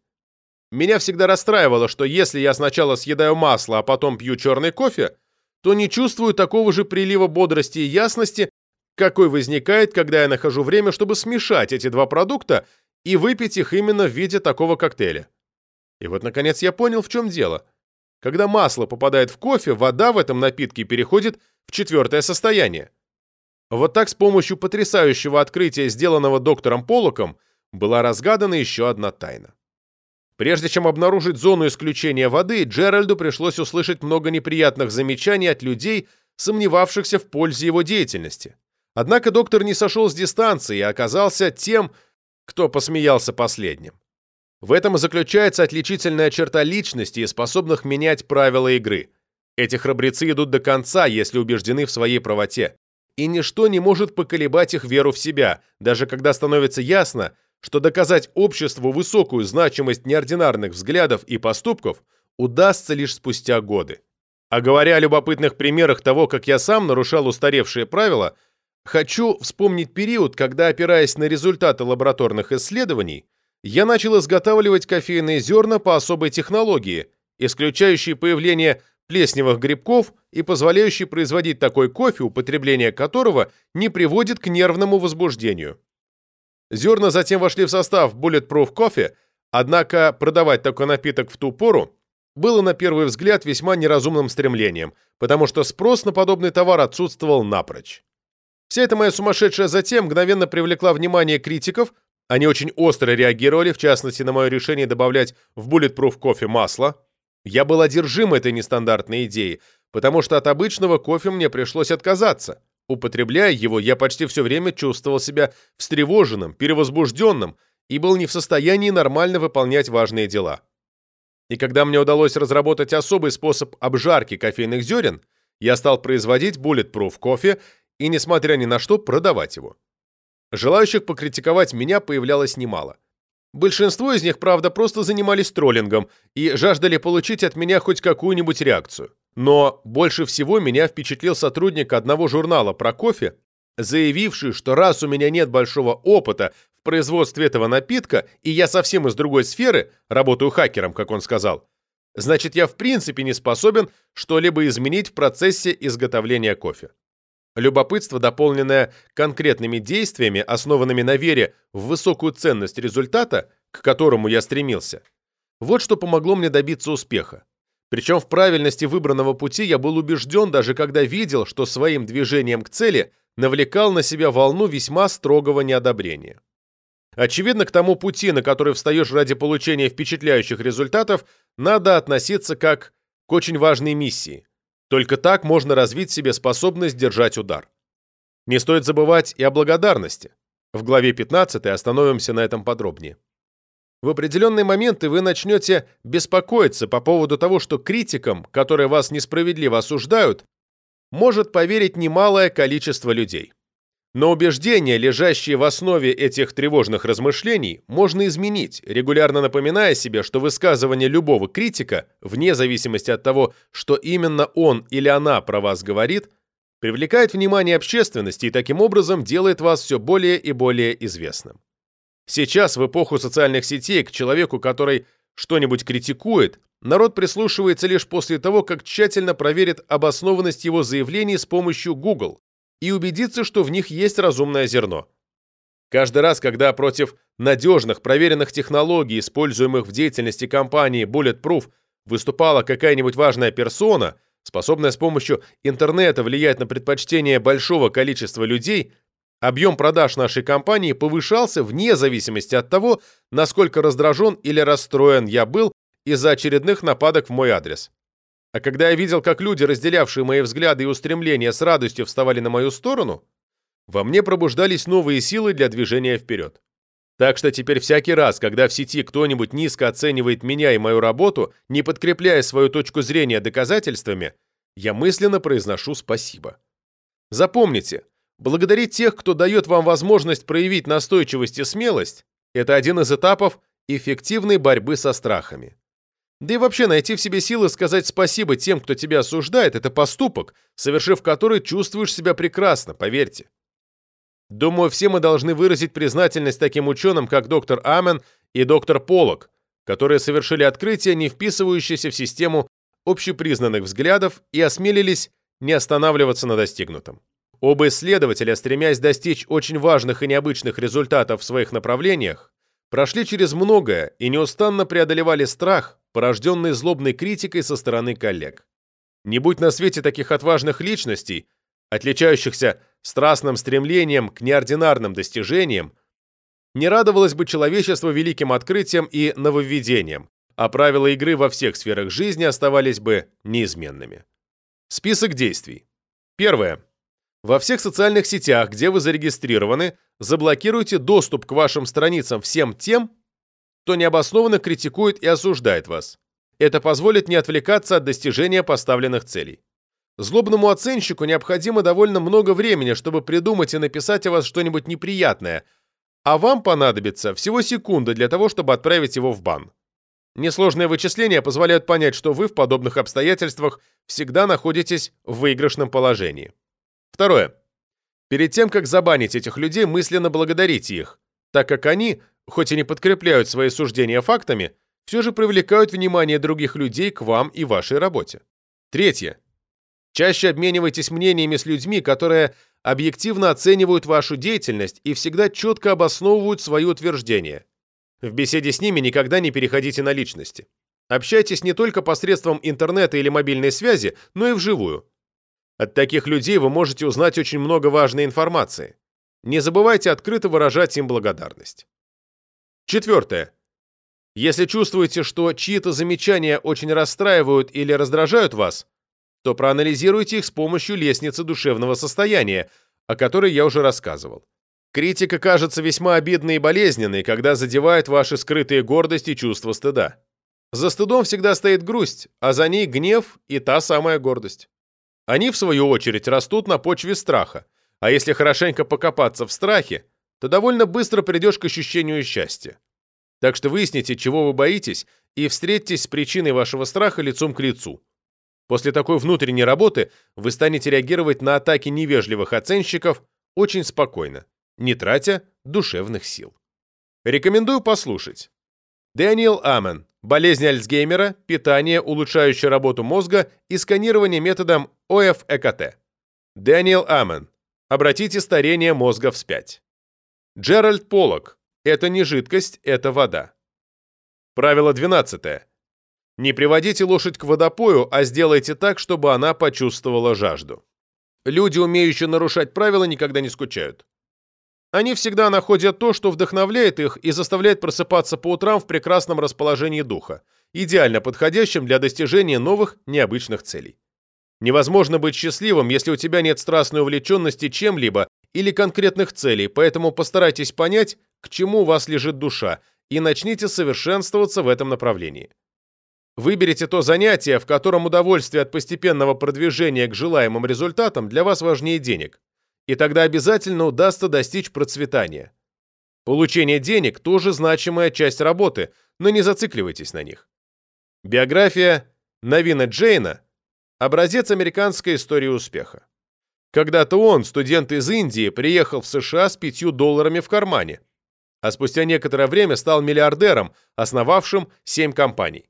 Меня всегда расстраивало, что если я сначала съедаю масло, а потом пью черный кофе, то не чувствую такого же прилива бодрости и ясности, какой возникает, когда я нахожу время, чтобы смешать эти два продукта и выпить их именно в виде такого коктейля. И вот, наконец, я понял, в чем дело. Когда масло попадает в кофе, вода в этом напитке переходит в четвертое состояние. Вот так с помощью потрясающего открытия, сделанного доктором Полоком, была разгадана еще одна тайна. Прежде чем обнаружить зону исключения воды, Джеральду пришлось услышать много неприятных замечаний от людей, сомневавшихся в пользе его деятельности. Однако доктор не сошел с дистанции и оказался тем, кто посмеялся последним. В этом и заключается отличительная черта личности и способных менять правила игры. Эти храбрецы идут до конца, если убеждены в своей правоте. И ничто не может поколебать их веру в себя, даже когда становится ясно, что доказать обществу высокую значимость неординарных взглядов и поступков удастся лишь спустя годы. А говоря о любопытных примерах того, как я сам нарушал устаревшие правила, хочу вспомнить период, когда, опираясь на результаты лабораторных исследований, я начал изготавливать кофейные зерна по особой технологии, исключающей появление плесневых грибков и позволяющей производить такой кофе, употребление которого не приводит к нервному возбуждению. Зерна затем вошли в состав Bulletproof Coffee, однако продавать такой напиток в ту пору было на первый взгляд весьма неразумным стремлением, потому что спрос на подобный товар отсутствовал напрочь. Вся эта моя сумасшедшая затем мгновенно привлекла внимание критиков, они очень остро реагировали, в частности, на мое решение добавлять в Bulletproof кофе масло. Я был одержим этой нестандартной идеей, потому что от обычного кофе мне пришлось отказаться. Употребляя его, я почти все время чувствовал себя встревоженным, перевозбужденным и был не в состоянии нормально выполнять важные дела. И когда мне удалось разработать особый способ обжарки кофейных зерен, я стал производить Bulletproof кофе и, несмотря ни на что, продавать его. Желающих покритиковать меня появлялось немало. Большинство из них, правда, просто занимались троллингом и жаждали получить от меня хоть какую-нибудь реакцию. Но больше всего меня впечатлил сотрудник одного журнала про кофе, заявивший, что раз у меня нет большого опыта в производстве этого напитка, и я совсем из другой сферы, работаю хакером, как он сказал, значит, я в принципе не способен что-либо изменить в процессе изготовления кофе. Любопытство, дополненное конкретными действиями, основанными на вере в высокую ценность результата, к которому я стремился, вот что помогло мне добиться успеха. Причем в правильности выбранного пути я был убежден, даже когда видел, что своим движением к цели навлекал на себя волну весьма строгого неодобрения. Очевидно, к тому пути, на который встаешь ради получения впечатляющих результатов, надо относиться как к очень важной миссии. Только так можно развить себе способность держать удар. Не стоит забывать и о благодарности. В главе 15 остановимся на этом подробнее. В определенные моменты вы начнете беспокоиться по поводу того, что критикам, которые вас несправедливо осуждают, может поверить немалое количество людей. Но убеждения, лежащие в основе этих тревожных размышлений, можно изменить, регулярно напоминая себе, что высказывание любого критика, вне зависимости от того, что именно он или она про вас говорит, привлекает внимание общественности и таким образом делает вас все более и более известным. Сейчас, в эпоху социальных сетей, к человеку, который что-нибудь критикует, народ прислушивается лишь после того, как тщательно проверит обоснованность его заявлений с помощью Google и убедится, что в них есть разумное зерно. Каждый раз, когда против надежных, проверенных технологий, используемых в деятельности компании Bulletproof, выступала какая-нибудь важная персона, способная с помощью интернета влиять на предпочтения большого количества людей, Объем продаж нашей компании повышался вне зависимости от того, насколько раздражен или расстроен я был из-за очередных нападок в мой адрес. А когда я видел, как люди, разделявшие мои взгляды и устремления, с радостью вставали на мою сторону, во мне пробуждались новые силы для движения вперед. Так что теперь всякий раз, когда в сети кто-нибудь низко оценивает меня и мою работу, не подкрепляя свою точку зрения доказательствами, я мысленно произношу спасибо. Запомните, Благодарить тех, кто дает вам возможность проявить настойчивость и смелость, это один из этапов эффективной борьбы со страхами. Да и вообще найти в себе силы сказать спасибо тем, кто тебя осуждает, это поступок, совершив который чувствуешь себя прекрасно, поверьте. Думаю, все мы должны выразить признательность таким ученым, как доктор Амен и доктор Полок, которые совершили открытия, не вписывающиеся в систему общепризнанных взглядов и осмелились не останавливаться на достигнутом. Оба исследователя, стремясь достичь очень важных и необычных результатов в своих направлениях, прошли через многое и неустанно преодолевали страх, порожденный злобной критикой со стороны коллег. Не будь на свете таких отважных личностей, отличающихся страстным стремлением к неординарным достижениям, не радовалось бы человечество великим открытиям и нововведениям, а правила игры во всех сферах жизни оставались бы неизменными. Список действий. Первое. Во всех социальных сетях, где вы зарегистрированы, заблокируйте доступ к вашим страницам всем тем, кто необоснованно критикует и осуждает вас. Это позволит не отвлекаться от достижения поставленных целей. Злобному оценщику необходимо довольно много времени, чтобы придумать и написать о вас что-нибудь неприятное, а вам понадобится всего секунда для того, чтобы отправить его в бан. Несложные вычисления позволяют понять, что вы в подобных обстоятельствах всегда находитесь в выигрышном положении. Второе. Перед тем, как забанить этих людей, мысленно благодарите их, так как они, хоть и не подкрепляют свои суждения фактами, все же привлекают внимание других людей к вам и вашей работе. Третье. Чаще обменивайтесь мнениями с людьми, которые объективно оценивают вашу деятельность и всегда четко обосновывают свои утверждения. В беседе с ними никогда не переходите на личности. Общайтесь не только посредством интернета или мобильной связи, но и вживую. От таких людей вы можете узнать очень много важной информации. Не забывайте открыто выражать им благодарность. Четвертое. Если чувствуете, что чьи-то замечания очень расстраивают или раздражают вас, то проанализируйте их с помощью лестницы душевного состояния, о которой я уже рассказывал. Критика кажется весьма обидной и болезненной, когда задевает ваши скрытые гордость и чувство стыда. За стыдом всегда стоит грусть, а за ней гнев и та самая гордость. Они, в свою очередь, растут на почве страха, а если хорошенько покопаться в страхе, то довольно быстро придешь к ощущению счастья. Так что выясните, чего вы боитесь, и встретьтесь с причиной вашего страха лицом к лицу. После такой внутренней работы вы станете реагировать на атаки невежливых оценщиков очень спокойно, не тратя душевных сил. Рекомендую послушать. Дэниел Амен. Болезнь Альцгеймера, питание, улучшающее работу мозга и сканирование методом ОФ-ЭКТ. Дэниел Амен. Обратите старение мозга вспять. Джеральд Поллок. Это не жидкость, это вода. Правило 12. Не приводите лошадь к водопою, а сделайте так, чтобы она почувствовала жажду. Люди, умеющие нарушать правила, никогда не скучают. Они всегда находят то, что вдохновляет их и заставляет просыпаться по утрам в прекрасном расположении духа, идеально подходящем для достижения новых, необычных целей. Невозможно быть счастливым, если у тебя нет страстной увлеченности чем-либо или конкретных целей, поэтому постарайтесь понять, к чему у вас лежит душа, и начните совершенствоваться в этом направлении. Выберите то занятие, в котором удовольствие от постепенного продвижения к желаемым результатам для вас важнее денег и тогда обязательно удастся достичь процветания. Получение денег – тоже значимая часть работы, но не зацикливайтесь на них. Биография Навина Джейна – образец американской истории успеха. Когда-то он, студент из Индии, приехал в США с пятью долларами в кармане, а спустя некоторое время стал миллиардером, основавшим семь компаний.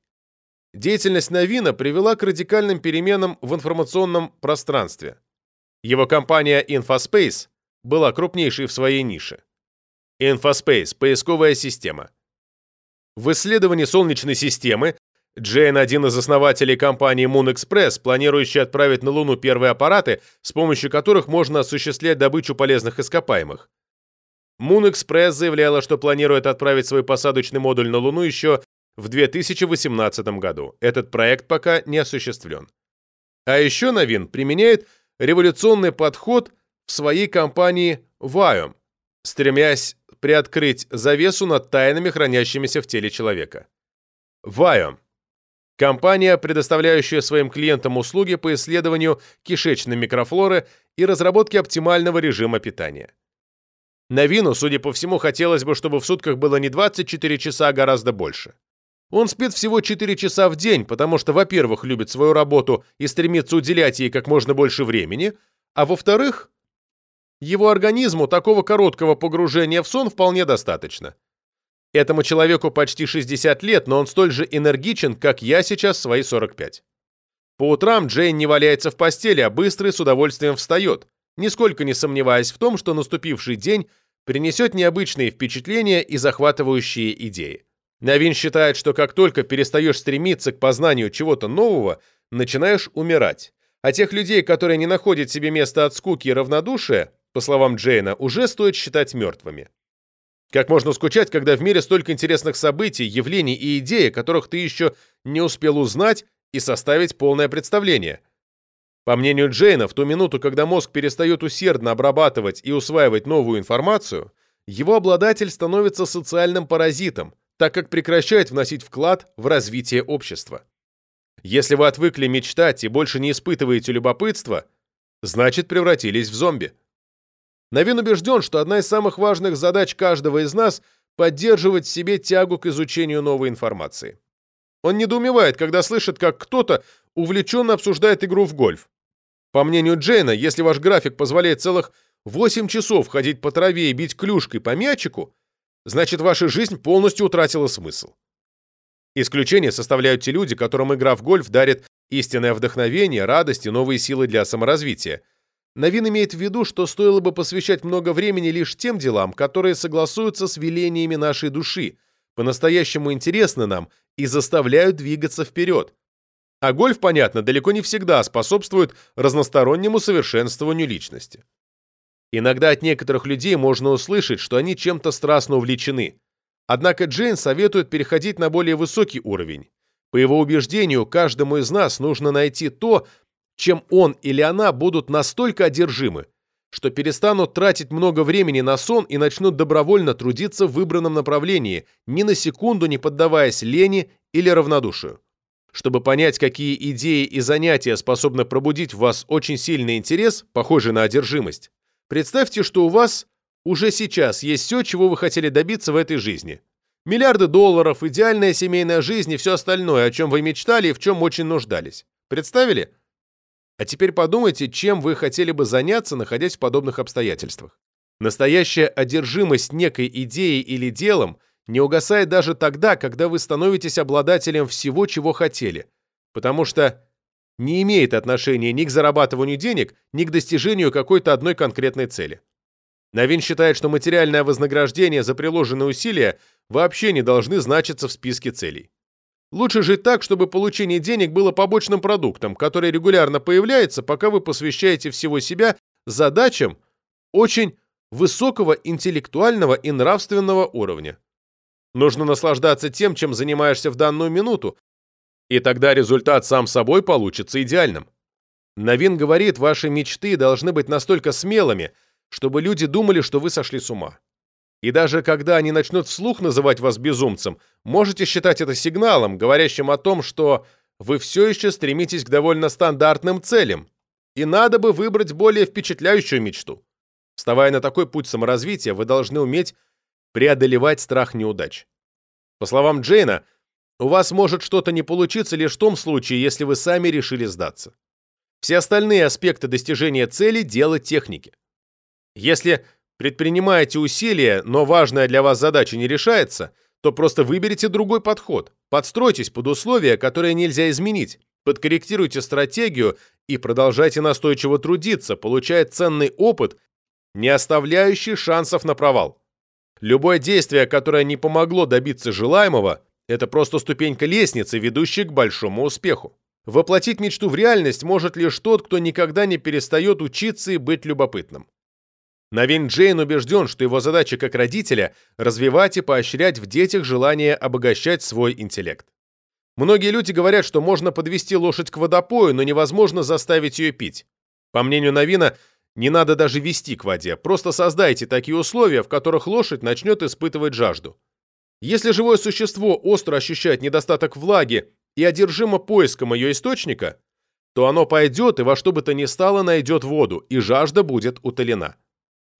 Деятельность Навина привела к радикальным переменам в информационном пространстве – его компания InfoSpace была крупнейшей в своей нише. InfoSpace – поисковая система. В исследовании Солнечной системы Джейн – один из основателей компании Moon Express, планирующий отправить на Луну первые аппараты, с помощью которых можно осуществлять добычу полезных ископаемых. Moon Express заявляла, что планирует отправить свой посадочный модуль на Луну еще в 2018 году. Этот проект пока не осуществлен. А еще Новин применяет – революционный подход в своей компании Viome, стремясь приоткрыть завесу над тайнами, хранящимися в теле человека. Viome – компания, предоставляющая своим клиентам услуги по исследованию кишечной микрофлоры и разработке оптимального режима питания. Новину, судя по всему, хотелось бы, чтобы в сутках было не 24 часа, а гораздо больше. Он спит всего 4 часа в день, потому что, во-первых, любит свою работу и стремится уделять ей как можно больше времени, а во-вторых, его организму такого короткого погружения в сон вполне достаточно. Этому человеку почти 60 лет, но он столь же энергичен, как я сейчас в свои 45. По утрам Джейн не валяется в постели, а быстро и с удовольствием встает, нисколько не сомневаясь в том, что наступивший день принесет необычные впечатления и захватывающие идеи. Навин считает, что как только перестаешь стремиться к познанию чего-то нового, начинаешь умирать. А тех людей, которые не находят себе места от скуки и равнодушия, по словам Джейна, уже стоит считать мертвыми. Как можно скучать, когда в мире столько интересных событий, явлений и идей, о которых ты еще не успел узнать и составить полное представление? По мнению Джейна, в ту минуту, когда мозг перестает усердно обрабатывать и усваивать новую информацию, его обладатель становится социальным паразитом, так как прекращает вносить вклад в развитие общества. Если вы отвыкли мечтать и больше не испытываете любопытства, значит превратились в зомби. Навин убежден, что одна из самых важных задач каждого из нас – поддерживать в себе тягу к изучению новой информации. Он недоумевает, когда слышит, как кто-то увлеченно обсуждает игру в гольф. По мнению Джейна, если ваш график позволяет целых 8 часов ходить по траве и бить клюшкой по мячику, значит ваша жизнь полностью утратила смысл. Исключение составляют те люди, которым игра в гольф дарит истинное вдохновение, радость и новые силы для саморазвития. Новин имеет в виду, что стоило бы посвящать много времени лишь тем делам, которые согласуются с велениями нашей души, по-настоящему интересны нам и заставляют двигаться вперед. А гольф, понятно, далеко не всегда способствует разностороннему совершенствованию личности. Иногда от некоторых людей можно услышать, что они чем-то страстно увлечены. Однако Джейн советует переходить на более высокий уровень. По его убеждению, каждому из нас нужно найти то, чем он или она будут настолько одержимы, что перестанут тратить много времени на сон и начнут добровольно трудиться в выбранном направлении, ни на секунду не поддаваясь лени или равнодушию. Чтобы понять, какие идеи и занятия способны пробудить в вас очень сильный интерес, похожий на одержимость, представьте, что у вас уже сейчас есть все, чего вы хотели добиться в этой жизни. Миллиарды долларов, идеальная семейная жизнь и все остальное, о чем вы мечтали и в чем очень нуждались. Представили? А теперь подумайте, чем вы хотели бы заняться, находясь в подобных обстоятельствах. Настоящая одержимость некой идеей или делом не угасает даже тогда, когда вы становитесь обладателем всего, чего хотели, потому что не имеет отношения ни к зарабатыванию денег, ни к достижению какой-то одной конкретной цели. Новин считает, что материальное вознаграждение за приложенные усилия вообще не должны значиться в списке целей. Лучше жить так, чтобы получение денег было побочным продуктом, который регулярно появляется, пока вы посвящаете всего себя задачам очень высокого интеллектуального и нравственного уровня. Нужно наслаждаться тем, чем занимаешься в данную минуту, и тогда результат сам собой получится идеальным. Новин говорит, ваши мечты должны быть настолько смелыми – чтобы люди думали, что вы сошли с ума. И даже когда они начнут вслух называть вас безумцем, можете считать это сигналом, говорящим о том, что вы все еще стремитесь к довольно стандартным целям, и надо бы выбрать более впечатляющую мечту. Вставая на такой путь саморазвития, вы должны уметь преодолевать страх неудач. По словам Джейна, у вас может что-то не получиться лишь в том случае, если вы сами решили сдаться. Все остальные аспекты достижения цели – дело техники. Если предпринимаете усилия, но важная для вас задача не решается, то просто выберите другой подход. Подстройтесь под условия, которые нельзя изменить. Подкорректируйте стратегию и продолжайте настойчиво трудиться, получая ценный опыт, не оставляющий шансов на провал. Любое действие, которое не помогло добиться желаемого, это просто ступенька лестницы, ведущей к большому успеху. Воплотить мечту в реальность может лишь тот, кто никогда не перестает учиться и быть любопытным. Навин Джейн убежден, что его задача как родителя – развивать и поощрять в детях желание обогащать свой интеллект. Многие люди говорят, что можно подвести лошадь к водопою, но невозможно заставить ее пить. По мнению Навина, не надо даже вести к воде, просто создайте такие условия, в которых лошадь начнет испытывать жажду. Если живое существо остро ощущает недостаток влаги и одержимо поиском ее источника, то оно пойдет и во что бы то ни стало найдет воду, и жажда будет утолена.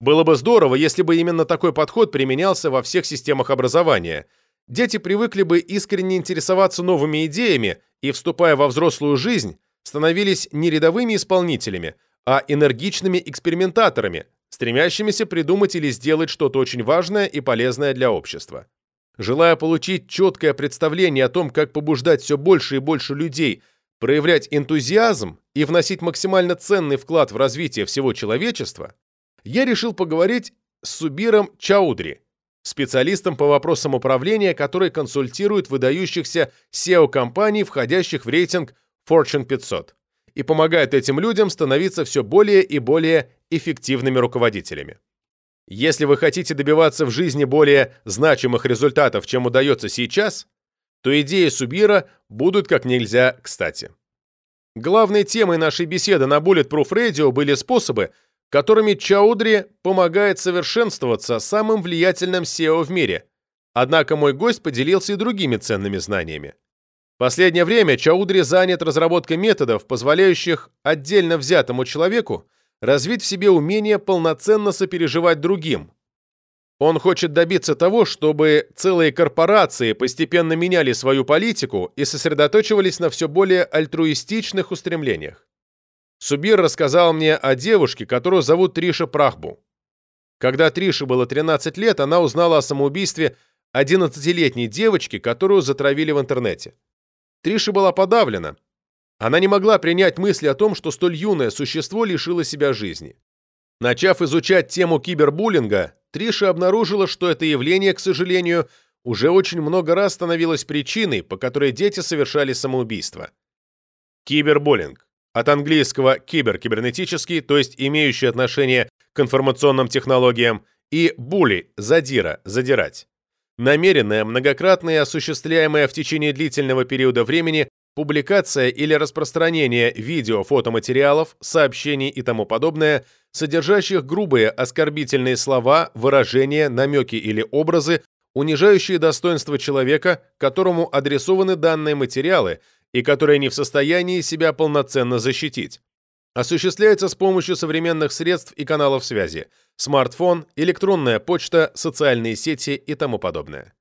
Было бы здорово, если бы именно такой подход применялся во всех системах образования. Дети привыкли бы искренне интересоваться новыми идеями и, вступая во взрослую жизнь, становились не рядовыми исполнителями, а энергичными экспериментаторами, стремящимися придумать или сделать что-то очень важное и полезное для общества. Желая получить четкое представление о том, как побуждать все больше и больше людей проявлять энтузиазм и вносить максимально ценный вклад в развитие всего человечества, я решил поговорить с Субиром Чаудри, специалистом по вопросам управления, который консультирует выдающихся SEO-компаний, входящих в рейтинг Fortune 500, и помогает этим людям становиться все более и более эффективными руководителями. Если вы хотите добиваться в жизни более значимых результатов, чем удается сейчас, то идеи Субира будут как нельзя кстати. Главной темой нашей беседы на Bulletproof Radio были способы, которыми Чаудри помогает совершенствоваться самым влиятельным SEO в мире. Однако мой гость поделился и другими ценными знаниями. В последнее время Чаудри занят разработкой методов, позволяющих отдельно взятому человеку развить в себе умение полноценно сопереживать другим. Он хочет добиться того, чтобы целые корпорации постепенно меняли свою политику и сосредоточивались на все более альтруистичных устремлениях. Субир рассказал мне о девушке, которую зовут Триша Прахбу. Когда Трише было 13 лет, она узнала о самоубийстве 11-летней девочки, которую затравили в интернете. Триша была подавлена. Она не могла принять мысли о том, что столь юное существо лишило себя жизни. Начав изучать тему кибербуллинга, Триша обнаружила, что это явление, к сожалению, уже очень много раз становилось причиной, по которой дети совершали самоубийство. Кибербуллинг от английского «кибер» – кибернетический, то есть имеющий отношение к информационным технологиям, и «були» – задира, задирать. Намеренная, многократная осуществляемая в течение длительного периода времени публикация или распространение видео, фотоматериалов, сообщений и тому подобное, содержащих грубые оскорбительные слова, выражения, намеки или образы, унижающие достоинство человека, которому адресованы данные материалы и которые не в состоянии себя полноценно защитить. Осуществляется с помощью современных средств и каналов связи – смартфон, электронная почта, социальные сети и тому подобное.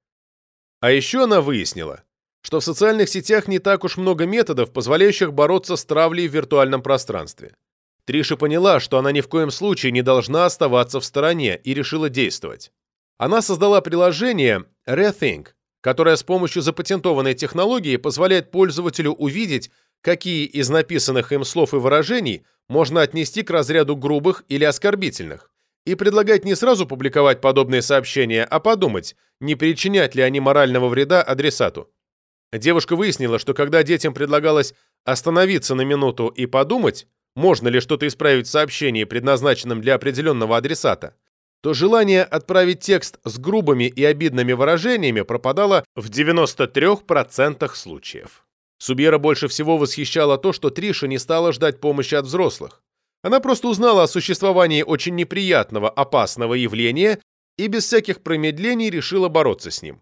А еще она выяснила, что в социальных сетях не так уж много методов, позволяющих бороться с травлей в виртуальном пространстве. Триша поняла, что она ни в коем случае не должна оставаться в стороне и решила действовать. Она создала приложение Rethink, которое с помощью запатентованной технологии позволяет пользователю увидеть, какие из написанных им слов и выражений можно отнести к разряду грубых или оскорбительных, и предлагать не сразу публиковать подобные сообщения, а подумать, не причинять ли они морального вреда адресату. Девушка выяснила, что когда детям предлагалось остановиться на минуту и подумать, можно ли что-то исправить в сообщении, предназначенном для определенного адресата, то желание отправить текст с грубыми и обидными выражениями пропадало в 93% случаев. Субьера больше всего восхищало то, что Триша не стала ждать помощи от взрослых. Она просто узнала о существовании очень неприятного, опасного явления и без всяких промедлений решила бороться с ним.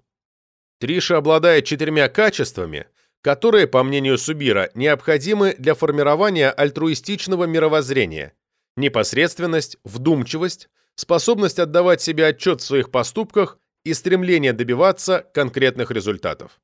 Триша обладает четырьмя качествами, которые, по мнению Субира, необходимы для формирования альтруистичного мировоззрения. Непосредственность, вдумчивость, способность отдавать себе отчет в своих поступках и стремление добиваться конкретных результатов.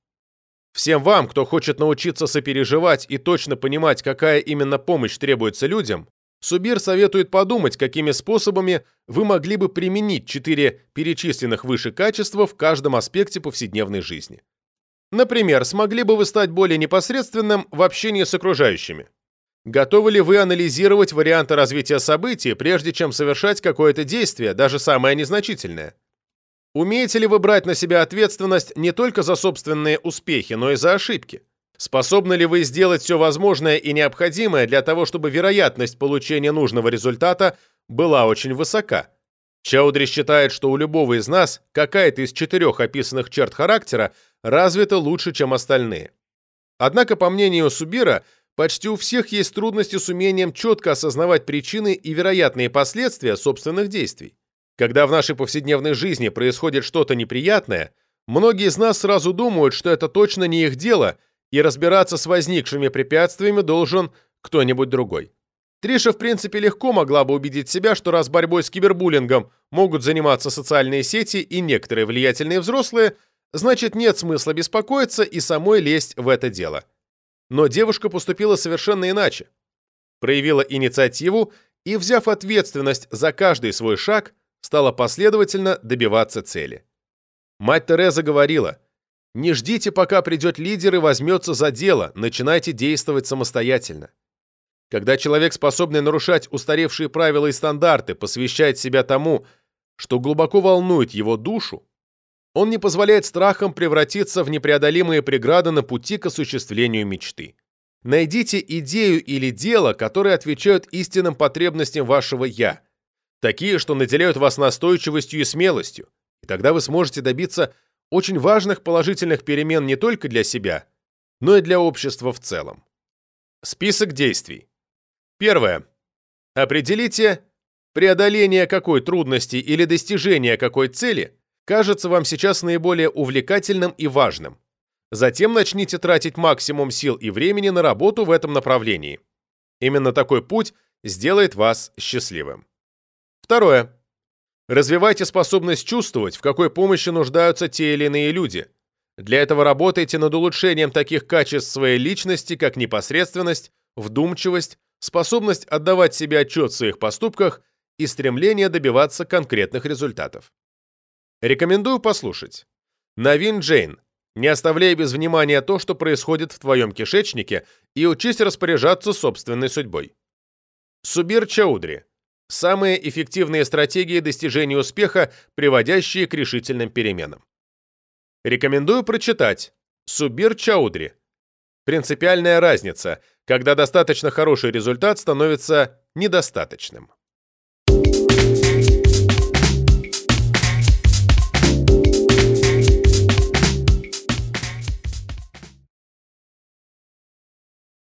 Всем вам, кто хочет научиться сопереживать и точно понимать, какая именно помощь требуется людям, Субир советует подумать, какими способами вы могли бы применить четыре перечисленных выше качества в каждом аспекте повседневной жизни. Например, смогли бы вы стать более непосредственным в общении с окружающими? Готовы ли вы анализировать варианты развития событий, прежде чем совершать какое-то действие, даже самое незначительное? Умеете ли вы брать на себя ответственность не только за собственные успехи, но и за ошибки? Способны ли вы сделать все возможное и необходимое для того, чтобы вероятность получения нужного результата была очень высока? Чаудри считает, что у любого из нас какая-то из четырех описанных черт характера развита лучше, чем остальные. Однако, по мнению Субира, Почти у всех есть трудности с умением четко осознавать причины и вероятные последствия собственных действий. Когда в нашей повседневной жизни происходит что-то неприятное, многие из нас сразу думают, что это точно не их дело, и разбираться с возникшими препятствиями должен кто-нибудь другой. Триша, в принципе, легко могла бы убедить себя, что раз борьбой с кибербуллингом могут заниматься социальные сети и некоторые влиятельные взрослые, значит нет смысла беспокоиться и самой лезть в это дело. Но девушка поступила совершенно иначе. Проявила инициативу и, взяв ответственность за каждый свой шаг, стала последовательно добиваться цели. Мать Тереза говорила, «Не ждите, пока придет лидер и возьмется за дело, начинайте действовать самостоятельно». Когда человек, способный нарушать устаревшие правила и стандарты, посвящает себя тому, что глубоко волнует его душу, он не позволяет страхам превратиться в непреодолимые преграды на пути к осуществлению мечты. Найдите идею или дело, которые отвечают истинным потребностям вашего «я», такие, что наделяют вас настойчивостью и смелостью, и тогда вы сможете добиться очень важных положительных перемен не только для себя, но и для общества в целом. Список действий. Первое. Определите преодоление какой трудности или достижение какой цели кажется вам сейчас наиболее увлекательным и важным. Затем начните тратить максимум сил и времени на работу в этом направлении. Именно такой путь сделает вас счастливым. Второе. Развивайте способность чувствовать, в какой помощи нуждаются те или иные люди. Для этого работайте над улучшением таких качеств своей личности, как непосредственность, вдумчивость, способность отдавать себе отчет в своих поступках и стремление добиваться конкретных результатов. Рекомендую послушать. Навин Джейн. Не оставляй без внимания то, что происходит в твоем кишечнике, и учись распоряжаться собственной судьбой. Субир Чаудри. Самые эффективные стратегии достижения успеха, приводящие к решительным переменам. Рекомендую прочитать Субир Чаудри. Принципиальная разница, когда достаточно хороший результат становится недостаточным.